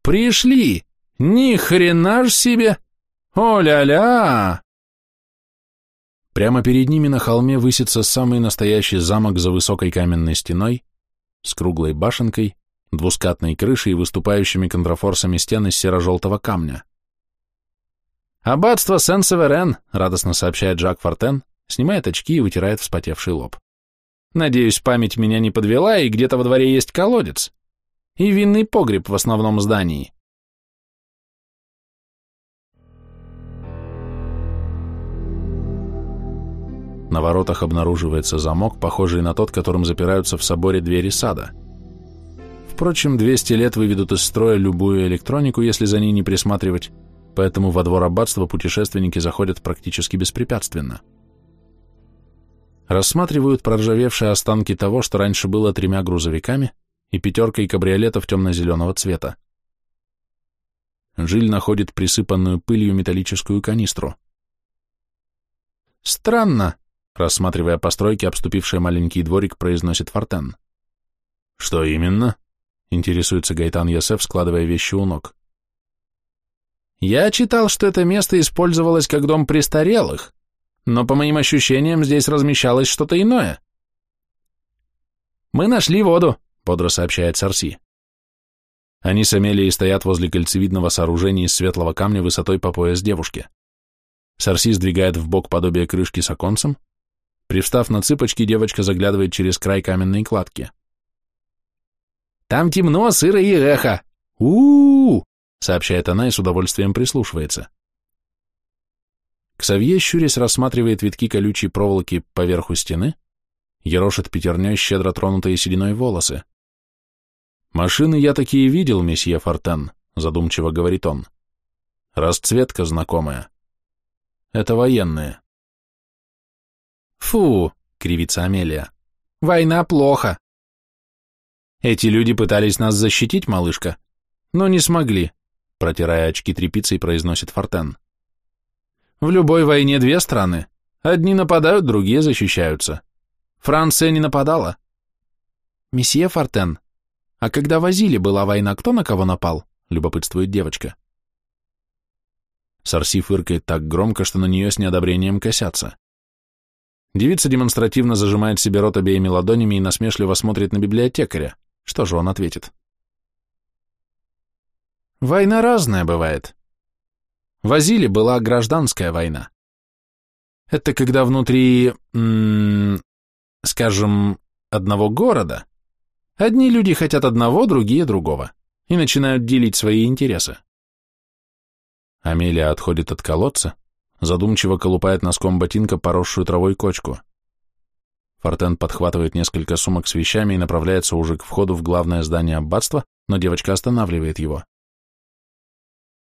«Пришли! Ни хрена ж себе! О-ля-ля!» Прямо перед ними на холме высится самый настоящий замок за высокой каменной стеной, с круглой башенкой, двускатной крышей и выступающими контрафорсами стен из серо-желтого камня. «Аббатство Сен-Северен», — радостно сообщает Жак Фортен, снимает очки и вытирает вспотевший лоб. «Надеюсь, память меня не подвела, и где-то во дворе есть колодец. И винный погреб в основном здании. На воротах обнаруживается замок, похожий на тот, которым запираются в соборе двери сада. Впрочем, 200 лет выведут из строя любую электронику, если за ней не присматривать, поэтому во двор аббатства путешественники заходят практически беспрепятственно. Рассматривают проржавевшие останки того, что раньше было тремя грузовиками и пятеркой кабриолетов темно-зеленого цвета. Жиль находит присыпанную пылью металлическую канистру. «Странно», Рассматривая постройки, обступившие маленький дворик, произносит Фортен. «Что именно?» — интересуется Гайтан Йосеф, складывая вещи у ног. «Я читал, что это место использовалось как дом престарелых, но, по моим ощущениям, здесь размещалось что-то иное». «Мы нашли воду», — бодро сообщает Сарси. Они с Амелией стоят возле кольцевидного сооружения из светлого камня высотой по пояс девушки. Сарси сдвигает в бок подобие крышки с оконцем, Привстав на цыпочки, девочка заглядывает через край каменной кладки. «Там темно, сыро и эхо! у, -у, -у сообщает она и с удовольствием прислушивается. Ксавье, щурясь, рассматривает витки колючей проволоки поверху стены, ерошит пятерней щедро тронутые сединой волосы. «Машины я такие видел, месье Фортен», — задумчиво говорит он. «Расцветка знакомая. Это военные». «Фу!» — кривится Амелия. «Война плохо!» «Эти люди пытались нас защитить, малышка, но не смогли», — протирая очки тряпицей, произносит Фортен. «В любой войне две страны. Одни нападают, другие защищаются. Франция не нападала». «Месье Фортен, а когда возили была война, кто на кого напал?» — любопытствует девочка. Сарси фыркает так громко, что на нее с неодобрением косятся. Девица демонстративно зажимает себе рот обеими ладонями и насмешливо смотрит на библиотекаря. Что же он ответит? Война разная бывает. В Азиле была гражданская война. Это когда внутри, скажем, одного города одни люди хотят одного, другие другого, и начинают делить свои интересы. Амелия отходит от колодца, задумчиво колупает носком ботинка поросшую травой кочку. Фортен подхватывает несколько сумок с вещами и направляется уже к входу в главное здание аббатства, но девочка останавливает его.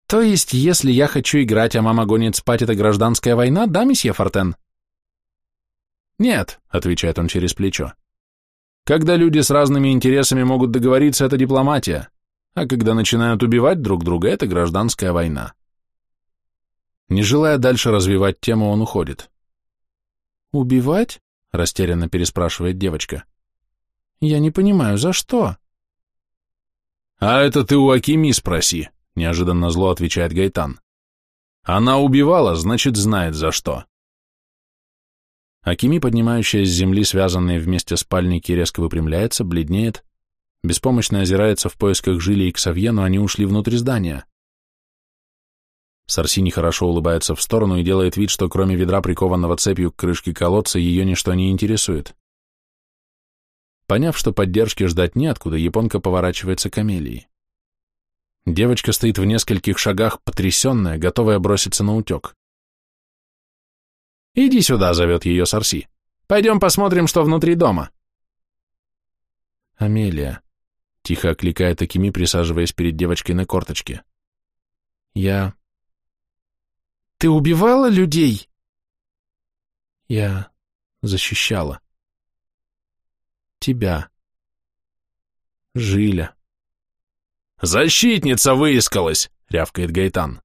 «То есть, если я хочу играть, а мама гонит спать, это гражданская война, да, месье Фортен?» «Нет», — отвечает он через плечо. «Когда люди с разными интересами могут договориться, это дипломатия, а когда начинают убивать друг друга, это гражданская война». Не желая дальше развивать тему, он уходит. «Убивать?» — растерянно переспрашивает девочка. «Я не понимаю, за что?» «А это ты у Акими спроси», — неожиданно зло отвечает Гайтан. «Она убивала, значит, знает за что». Акими, поднимающая с земли связанные вместе спальники, резко выпрямляется, бледнеет, беспомощно озирается в поисках Жили и Ксавье, но они ушли внутрь здания. Сарсини хорошо улыбается в сторону и делает вид, что кроме ведра, прикованного цепью к крышке колодца, ее ничто не интересует. Поняв, что поддержки ждать неоткуда, японка поворачивается к Амелии. Девочка стоит в нескольких шагах, потрясенная, готовая броситься на утек. «Иди сюда», — зовет ее Сарси. «Пойдем посмотрим, что внутри дома». «Амелия», — тихо окликает Акими, присаживаясь перед девочкой на корточке. «Я ты убивала людей? Я защищала. Тебя. Жиля. «Защитница выискалась!» — рявкает Гайтан.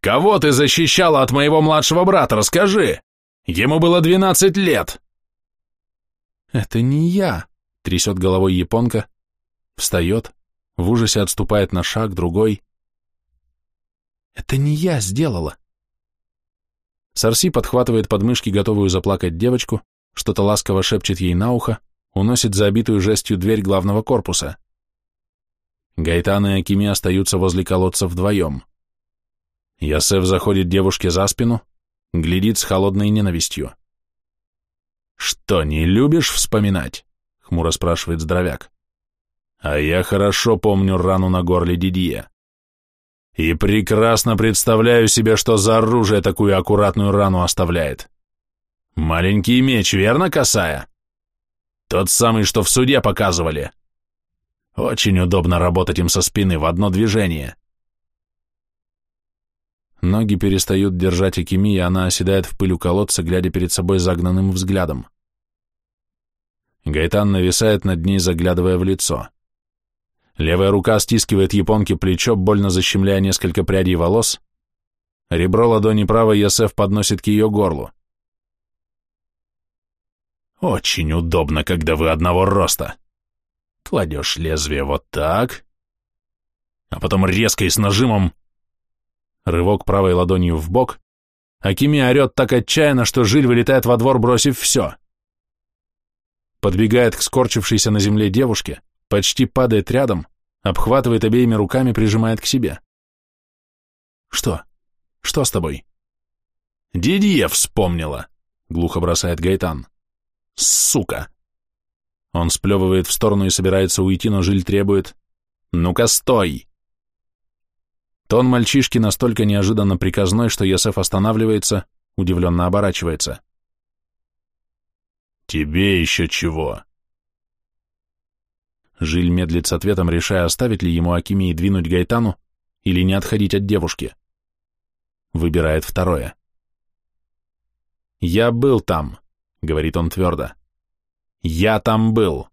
Кого ты защищала от моего младшего брата, расскажи! Ему было двенадцать лет!» «Это не я», — трясет головой японка, встает, в ужасе отступает на шаг, другой. «Это не я сделала». Сарси подхватывает подмышки готовую заплакать девочку, что-то ласково шепчет ей на ухо, уносит за обитую жестью дверь главного корпуса. Гайтан и Акими остаются возле колодца вдвоем. Ясеф заходит девушке за спину, глядит с холодной ненавистью. «Что, не любишь вспоминать?» — хмуро спрашивает здоровяк. «А я хорошо помню рану на горле Дидье. И прекрасно представляю себе, что за оружие такую аккуратную рану оставляет. Маленький меч, верно, касая? Тот самый, что в суде показывали. Очень удобно работать им со спины в одно движение. Ноги перестают держать Акими, и она оседает в пыль колодца, глядя перед собой загнанным взглядом. Гайтан нависает над ней, заглядывая в лицо. Левая рука стискивает японке плечо, больно защемляя несколько прядей волос. Ребро ладони правой Ясеф подносит к ее горлу. «Очень удобно, когда вы одного роста. Кладешь лезвие вот так, а потом резко и с нажимом Рывок правой ладонью в бок. Акими орет так отчаянно, что Жиль вылетает во двор, бросив все. Подбегает к скорчившейся на земле девушке, почти падает рядом, обхватывает обеими руками, прижимает к себе. «Что? Что с тобой?» «Дидье вспомнила», — глухо бросает Гайтан. «Сука!» Он сплевывает в сторону и собирается уйти, но Жиль требует. «Ну-ка, стой!» Тон мальчишки настолько неожиданно приказной, что Йосеф останавливается, удивленно оборачивается. «Тебе еще чего?» Жиль медлит с ответом, решая, оставить ли ему Акими и двинуть Гайтану или не отходить от девушки. Выбирает второе. «Я был там», — говорит он твердо. «Я там был.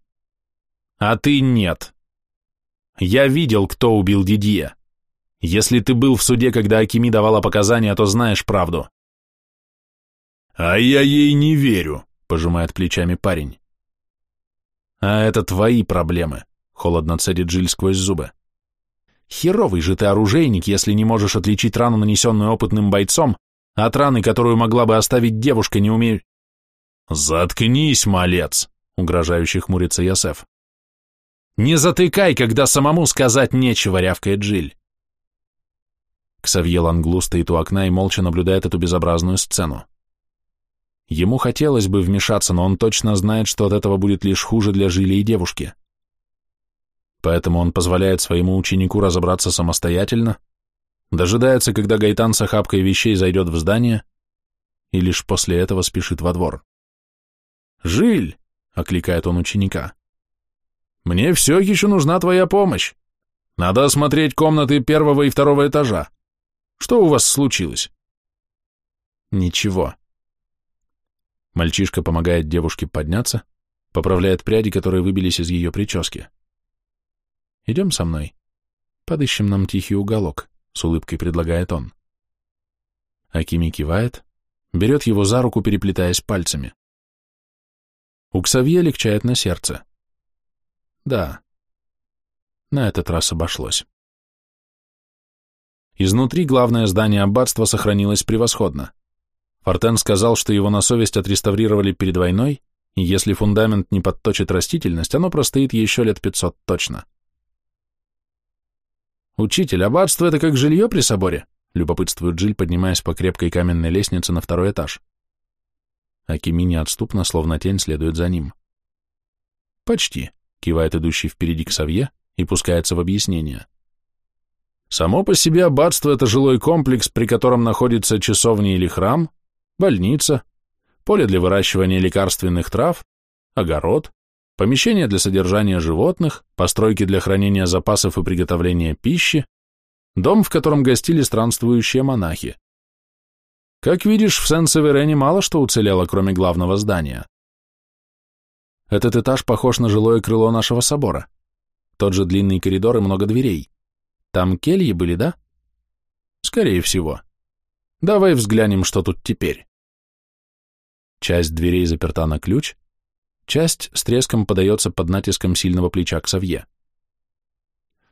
А ты нет. Я видел, кто убил Дидье. Если ты был в суде, когда Акими давала показания, то знаешь правду. А я ей не верю, пожимает плечами парень. А это твои проблемы, холодно цедит Джиль сквозь зубы. Херовый же ты оружейник, если не можешь отличить рану, нанесенную опытным бойцом, от раны, которую могла бы оставить девушка, не умею... Заткнись, малец, угрожающе хмурится Ясеф. Не затыкай, когда самому сказать нечего, рявкает Джиль. Ксавье Ланглу стоит у окна и молча наблюдает эту безобразную сцену. Ему хотелось бы вмешаться, но он точно знает, что от этого будет лишь хуже для Жили и девушки. Поэтому он позволяет своему ученику разобраться самостоятельно, дожидается, когда Гайтан с охапкой вещей зайдет в здание, и лишь после этого спешит во двор. «Жиль!» — окликает он ученика. «Мне все еще нужна твоя помощь. Надо осмотреть комнаты первого и второго этажа. Что у вас случилось?» «Ничего». Мальчишка помогает девушке подняться, поправляет пряди, которые выбились из ее прически. «Идем со мной. Подыщем нам тихий уголок», — с улыбкой предлагает он. Акими кивает, берет его за руку, переплетаясь пальцами. У Ксавье легчает на сердце. Да, на этот раз обошлось. Изнутри главное здание аббатства сохранилось превосходно. Фортен сказал, что его на совесть отреставрировали перед войной, и если фундамент не подточит растительность, оно простоит еще лет пятьсот точно. «Учитель, аббатство — это как жилье при соборе?» — любопытствует Джиль, поднимаясь по крепкой каменной лестнице на второй этаж. Акими неотступно, словно тень, следует за ним. «Почти», — кивает идущий впереди к Савье и пускается в объяснение. Само по себе аббатство – это жилой комплекс, при котором находится часовня или храм, больница, поле для выращивания лекарственных трав, огород, помещение для содержания животных, постройки для хранения запасов и приготовления пищи, дом, в котором гостили странствующие монахи. Как видишь, в Сен-Северене мало что уцелело, кроме главного здания. Этот этаж похож на жилое крыло нашего собора. Тот же длинный коридор и много дверей. Там кельи были, да? Скорее всего. Давай взглянем, что тут теперь. Часть дверей заперта на ключ, часть с треском подается под натиском сильного плеча к Савье.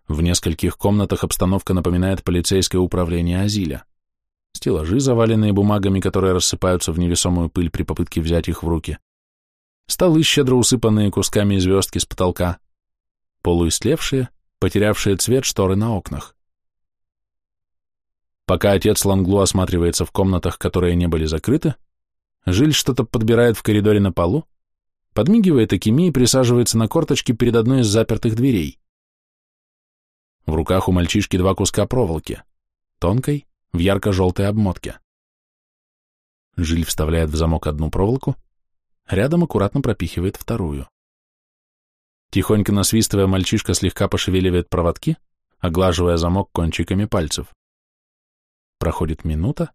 В нескольких комнатах обстановка напоминает полицейское управление Азиля. Стеллажи, заваленные бумагами, которые рассыпаются в невесомую пыль при попытке взять их в руки. Столы, щедро усыпанные кусками звездки с потолка. Полуистлевшие, потерявшие цвет шторы на окнах. Пока отец Ланглу осматривается в комнатах, которые не были закрыты, Жиль что-то подбирает в коридоре на полу, подмигивает Акими и присаживается на корточки перед одной из запертых дверей. В руках у мальчишки два куска проволоки, тонкой, в ярко-желтой обмотке. Жиль вставляет в замок одну проволоку, рядом аккуратно пропихивает вторую. Тихонько насвистывая, мальчишка слегка пошевеливает проводки, оглаживая замок кончиками пальцев. Проходит минута,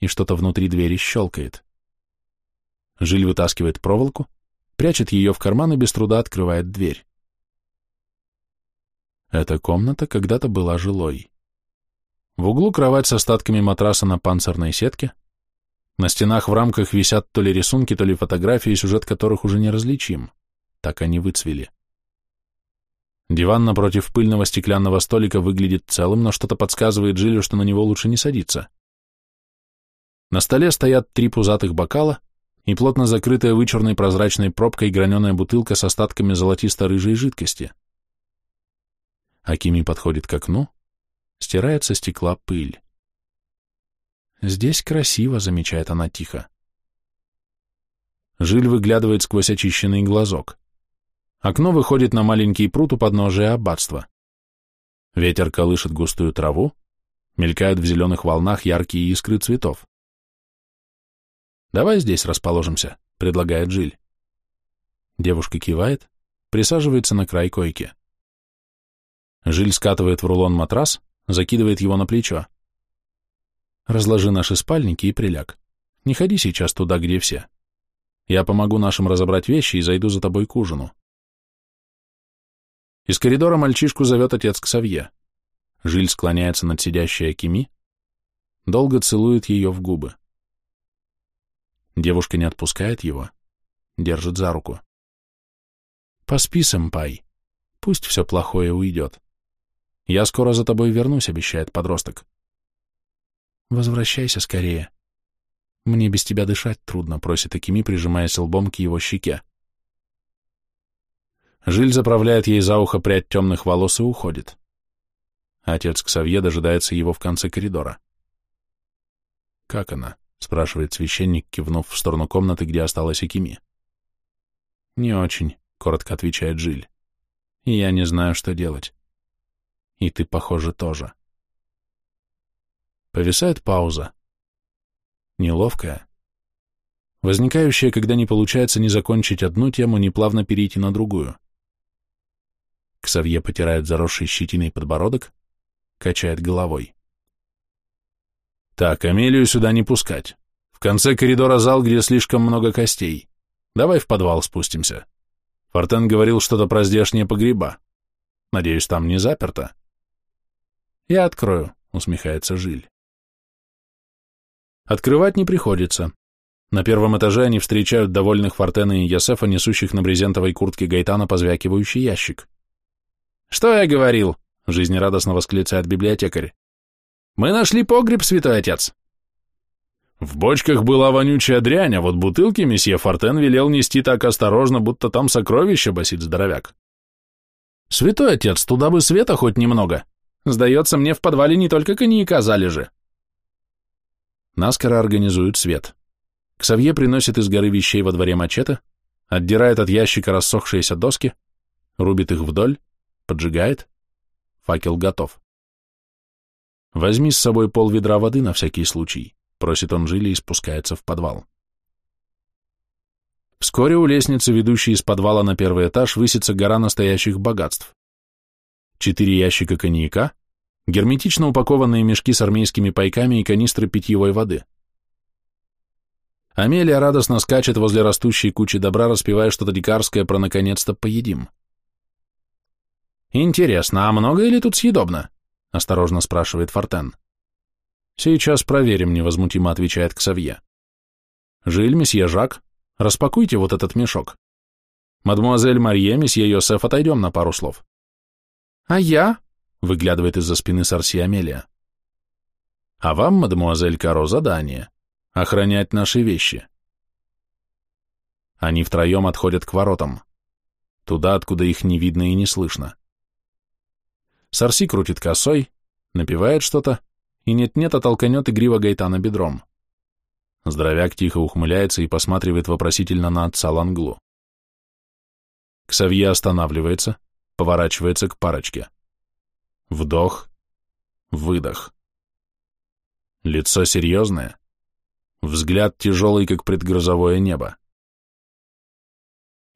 и что-то внутри двери щелкает. Жиль вытаскивает проволоку, прячет ее в карман и без труда открывает дверь. Эта комната когда-то была жилой. В углу кровать с остатками матраса на панцирной сетке. На стенах в рамках висят то ли рисунки, то ли фотографии, сюжет которых уже не различим. Так они выцвели. Диван напротив пыльного стеклянного столика выглядит целым, но что-то подсказывает Джилю, что на него лучше не садиться. На столе стоят три пузатых бокала, и плотно закрытая вычурной прозрачной пробкой граненая бутылка с остатками золотисто-рыжей жидкости. Акими подходит к окну, стирает со стекла пыль. «Здесь красиво», — замечает она тихо. Жиль выглядывает сквозь очищенный глазок. Окно выходит на маленький пруд у подножия аббатства. Ветер колышет густую траву, мелькают в зеленых волнах яркие искры цветов. «Давай здесь расположимся», — предлагает Джиль. Девушка кивает, присаживается на край койки. Жиль скатывает в рулон матрас, закидывает его на плечо. «Разложи наши спальники и приляг. Не ходи сейчас туда, где все. Я помогу нашим разобрать вещи и зайду за тобой к ужину». Из коридора мальчишку зовет отец Ксавье. Жиль склоняется над сидящей Акими, долго целует ее в губы. Девушка не отпускает его, держит за руку. «Поспи, сэмпай. Пусть все плохое уйдет. Я скоро за тобой вернусь», — обещает подросток. «Возвращайся скорее. Мне без тебя дышать трудно», — просит Акими, прижимаясь лбом к его щеке. Жиль заправляет ей за ухо прядь темных волос и уходит. Отец Ксавье дожидается его в конце коридора. «Как она?» — спрашивает священник, кивнув в сторону комнаты, где осталась Экими. «Не очень», — коротко отвечает Жиль. «И я не знаю, что делать. И ты, похоже, тоже». Повисает пауза. Неловкая. Возникающая, когда не получается не закончить одну тему, не плавно перейти на другую. Ксавье потирает заросший щетиной подбородок, качает головой. Так, Амелию сюда не пускать. В конце коридора зал, где слишком много костей. Давай в подвал спустимся. Фортен говорил что-то про здешние погреба. Надеюсь, там не заперто. Я открою, усмехается Жиль. Открывать не приходится. На первом этаже они встречают довольных Фортена и Ясефа, несущих на брезентовой куртке Гайтана позвякивающий ящик. «Что я говорил?» — жизнерадостно восклицает библиотекарь. Мы нашли погреб, святой отец. В бочках была вонючая дрянь, а вот бутылки месье Фортен велел нести так осторожно, будто там сокровища, басит здоровяк. Святой отец, туда бы света хоть немного. Сдается мне, в подвале не только коньяка залежи. Наскоро организуют свет. Ксавье приносит из горы вещей во дворе мачете, отдирает от ящика рассохшиеся доски, рубит их вдоль, поджигает. Факел готов. «Возьми с собой пол ведра воды на всякий случай», — просит он Жили и спускается в подвал. Вскоре у лестницы, ведущей из подвала на первый этаж, высится гора настоящих богатств. Четыре ящика коньяка, герметично упакованные мешки с армейскими пайками и канистры питьевой воды. Амелия радостно скачет возле растущей кучи добра, распевая что-то дикарское про «наконец-то поедим». «Интересно, а много или тут съедобно?» — осторожно спрашивает Фортен. Сейчас проверим, невозмутимо отвечает Ксавье. Жиль, месье Жак, распакуйте вот этот мешок. Мадмуазель Марье, месье Йосеф, отойдем на пару слов. А я? Выглядывает из-за спины Сарси Амелия. А вам, мадмуазель Каро, задание — охранять наши вещи. Они втроем отходят к воротам, туда, откуда их не видно и не слышно. Сарси крутит косой, напевает что-то, и нет-нет, оттолканет игриво Гайтана бедром. Здоровяк тихо ухмыляется и посматривает вопросительно на отца Ланглу. Ксавье останавливается, поворачивается к парочке. Вдох, выдох. Лицо серьезное, взгляд тяжелый, как предгрозовое небо.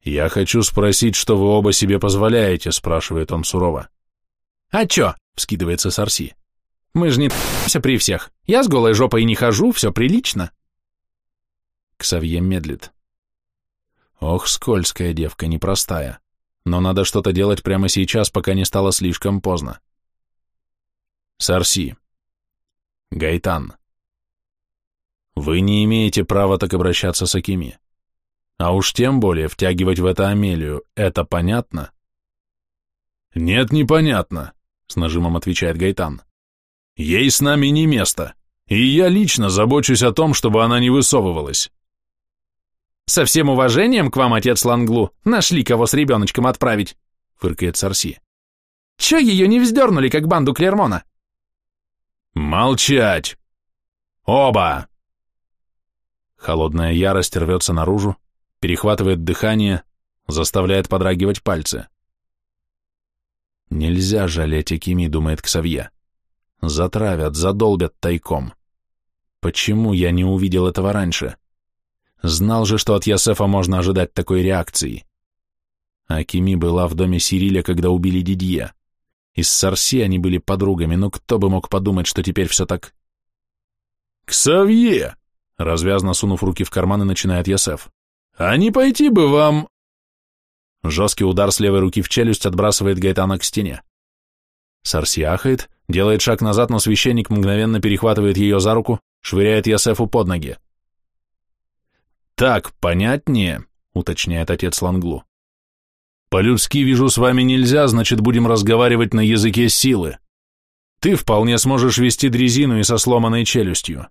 «Я хочу спросить, что вы оба себе позволяете?» — спрашивает он сурово. «А чё?» — вскидывается Сарси. «Мы же не т***ся при всех. Я с голой жопой не хожу, все прилично». Ксавье медлит. Ох, скользкая девка, непростая. Но надо что-то делать прямо сейчас, пока не стало слишком поздно. Сарси. Гайтан. Вы не имеете права так обращаться с Акими. А уж тем более втягивать в это Амелию. Это понятно? Нет, непонятно, с нажимом отвечает Гайтан. Ей с нами не место, и я лично забочусь о том, чтобы она не высовывалась. «Со всем уважением к вам, отец Ланглу, нашли кого с ребеночком отправить», — фыркает Сарси. «Че ее не вздернули, как банду Клермона?» «Молчать! Оба!» Холодная ярость рвется наружу, перехватывает дыхание, заставляет подрагивать пальцы. «Нельзя жалеть Экими», — думает Ксавье. «Затравят, задолбят тайком. Почему я не увидел этого раньше? Знал же, что от Ясефа можно ожидать такой реакции. Акими была в доме Сириля, когда убили Дидье. Из Сарси они были подругами, но кто бы мог подумать, что теперь все так... «Ксавье!» — развязно сунув руки в карманы, начинает Ясеф. «А не пойти бы вам...» Жесткий удар с левой руки в челюсть отбрасывает Гайтана к стене. Сарси ахает, делает шаг назад, но священник мгновенно перехватывает ее за руку, швыряет Ясефу под ноги. «Так, понятнее», — уточняет отец Ланглу. «По-людски вижу с вами нельзя, значит, будем разговаривать на языке силы. Ты вполне сможешь вести дрезину и со сломанной челюстью.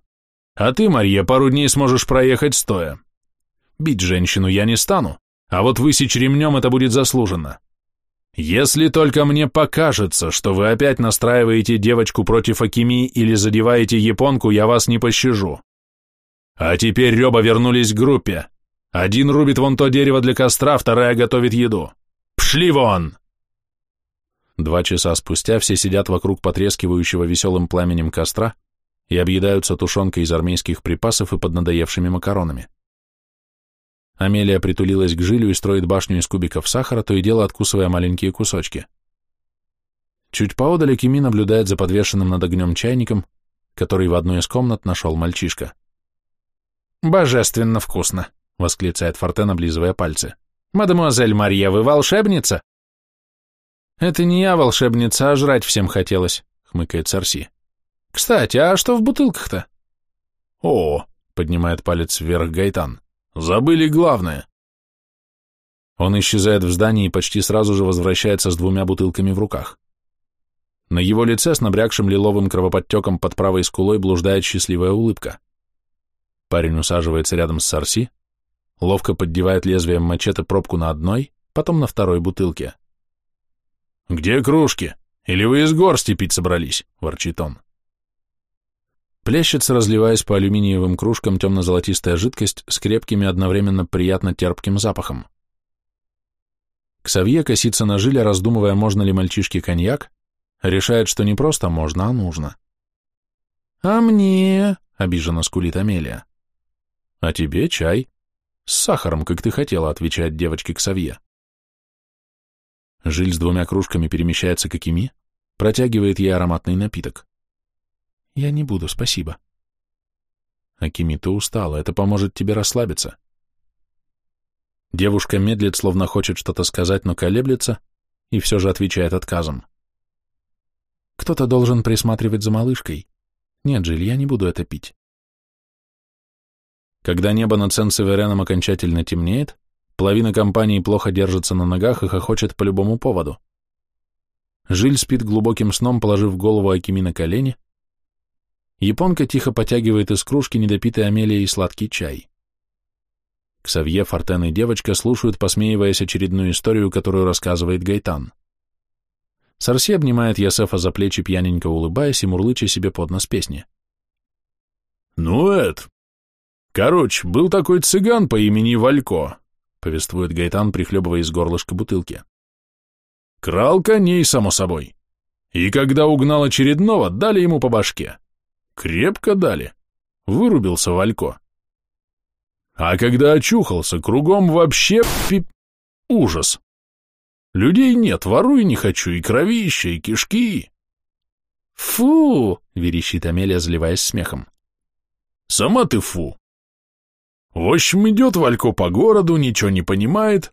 А ты, Марья, пару дней сможешь проехать стоя. Бить женщину я не стану, а вот высечь ремнем это будет заслуженно. Если только мне покажется, что вы опять настраиваете девочку против Акими или задеваете японку, я вас не пощажу. А теперь Рёба вернулись к группе. Один рубит вон то дерево для костра, вторая готовит еду. Пшли вон!» Два часа спустя все сидят вокруг потрескивающего веселым пламенем костра и объедаются тушенкой из армейских припасов и поднадоевшими макаронами. Амелия притулилась к жилю и строит башню из кубиков сахара, то и дело откусывая маленькие кусочки. Чуть поодаль Кими наблюдает за подвешенным над огнем чайником, который в одной из комнат нашел мальчишка. «Божественно вкусно!» — восклицает Фортен, облизывая пальцы. «Мадемуазель Марья, вы волшебница?» «Это не я волшебница, а жрать всем хотелось», — хмыкает Сарси. «Кстати, а что в бутылках-то?» «О!» — поднимает палец вверх Гайтан. «Забыли главное!» Он исчезает в здании и почти сразу же возвращается с двумя бутылками в руках. На его лице с набрякшим лиловым кровоподтеком под правой скулой блуждает счастливая улыбка. Парень усаживается рядом с Сарси, ловко поддевает лезвием мачете пробку на одной, потом на второй бутылке. «Где кружки? Или вы из горсти пить собрались?» – ворчит он. Плещется, разливаясь по алюминиевым кружкам темно-золотистая жидкость с крепким и одновременно приятно терпким запахом. Ксавье косится на жиле, раздумывая, можно ли мальчишке коньяк, решает, что не просто можно, а нужно. «А мне?» — обиженно скулит Амелия. «А тебе чай. С сахаром, как ты хотела», — отвечает девочке к Савье. Жиль с двумя кружками перемещается к Акими, протягивает ей ароматный напиток. «Я не буду, спасибо». Акими, ты устала, это поможет тебе расслабиться. Девушка медлит, словно хочет что-то сказать, но колеблется, и все же отвечает отказом. Кто-то должен присматривать за малышкой. Нет, Джиль, я не буду это пить. Когда небо над Сен-Севереном окончательно темнеет, половина компании плохо держится на ногах и хохочет по любому поводу. Жиль спит глубоким сном, положив голову Акими на колени. Японка тихо потягивает из кружки недопитый Амелией сладкий чай. Ксавье, Фортен и девочка слушают, посмеиваясь очередную историю, которую рассказывает Гайтан. Сарси обнимает Ясефа за плечи, пьяненько улыбаясь и мурлыча себе под нос песни. «Ну, Эд, короче, был такой цыган по имени Валько», повествует Гайтан, прихлебывая из горлышка бутылки. «Крал коней, само собой. И когда угнал очередного, дали ему по башке. Крепко дали. Вырубился Валько. А когда очухался, кругом вообще пип... ужас. Людей нет, воруй не хочу, и кровища, и кишки. Фу, верещит Амелия, заливаясь смехом. Сама ты фу. В общем, идет Валько по городу, ничего не понимает,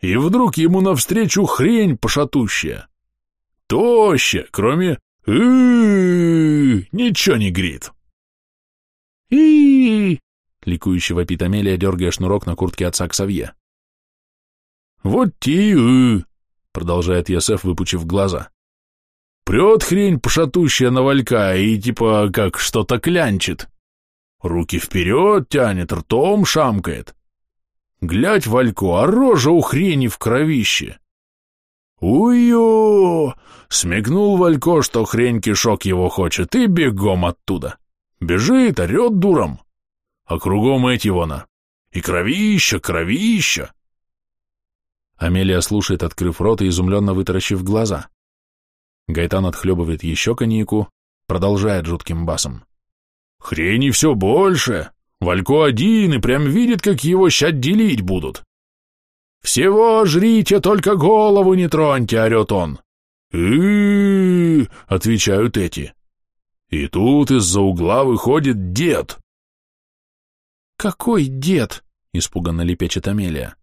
и вдруг ему навстречу хрень пошатущая. Тощая, кроме ничего не грит. и ликующего вопит Амелия, дергая шнурок на куртке отца Ксавье. «Вот ти продолжает Ясеф, выпучив глаза. «Прет хрень пошатущая на валька и типа как что-то клянчит. Руки вперед тянет, ртом шамкает. Глядь, Валько, а рожа у хрени в кровище. Уй-ё! Смекнул Валько, что хрень кишок его хочет, и бегом оттуда. Бежит, орет дуром а кругом эти вона. И кровища, кровища. Амелия слушает, открыв рот и изумленно вытаращив глаза. Гайтан отхлебывает еще коньяку, продолжает жутким басом. Хрени все больше. Валько один и прям видит, как его щат делить будут. «Всего жрите, только голову не троньте!» — орет он. и отвечают эти. И тут из-за угла выходит дед. «Какой дед?» — испуганно лепечет Амелия.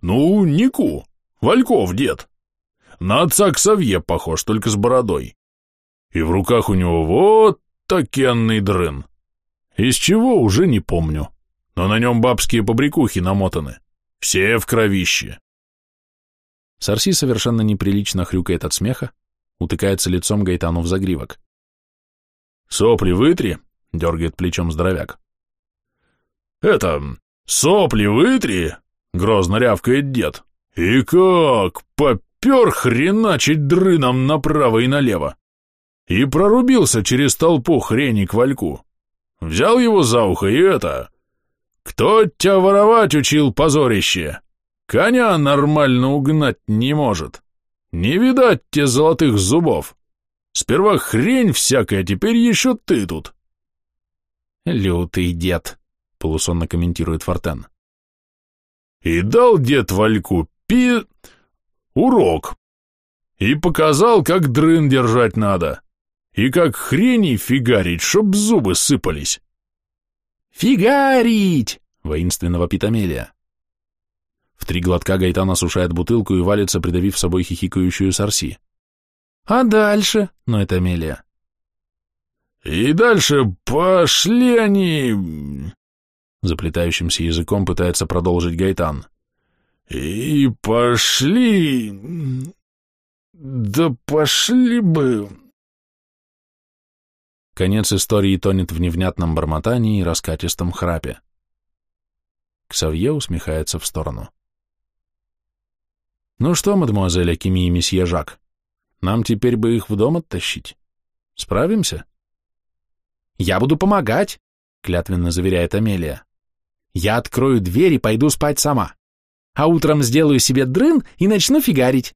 «Ну, Нику, Вальков дед. На отца Ксавье похож, только с бородой. И в руках у него вот такенный дрын. Из чего, уже не помню. Но на нем бабские побрякухи намотаны. Все в кровище». Сарси совершенно неприлично хрюкает от смеха, утыкается лицом Гайтану в загривок. «Сопли вытри», — дергает плечом здоровяк. «Это, сопли вытри!» — грозно рявкает дед. «И как? Попер хреначить дрыном направо и налево!» И прорубился через толпу хрени к вальку. Взял его за ухо и это... «Кто тебя воровать учил, позорище? Коня нормально угнать не может. Не видать те золотых зубов. Сперва хрень всякая, теперь еще ты тут». «Лютый дед», — полусонно комментирует Фортен. «И дал дед Вальку пи... урок. И показал, как дрын держать надо. И как хрени фигарить, чтоб зубы сыпались». «Фигарить!» — воинственно вопит Амелия. В три глотка Гайтан осушает бутылку и валится, придавив собой хихикающую Сарси. «А дальше?» — но это Амелия. «И дальше пошли они...» Заплетающимся языком пытается продолжить Гайтан. «И пошли... Да пошли бы...» Конец истории тонет в невнятном бормотании и раскатистом храпе. Ксавье усмехается в сторону. «Ну что, мадемуазель Акими и месье Жак, нам теперь бы их в дом оттащить. Справимся?» «Я буду помогать», — клятвенно заверяет Амелия. Я открою дверь и пойду спать сама. А утром сделаю себе дрын и начну фигарить.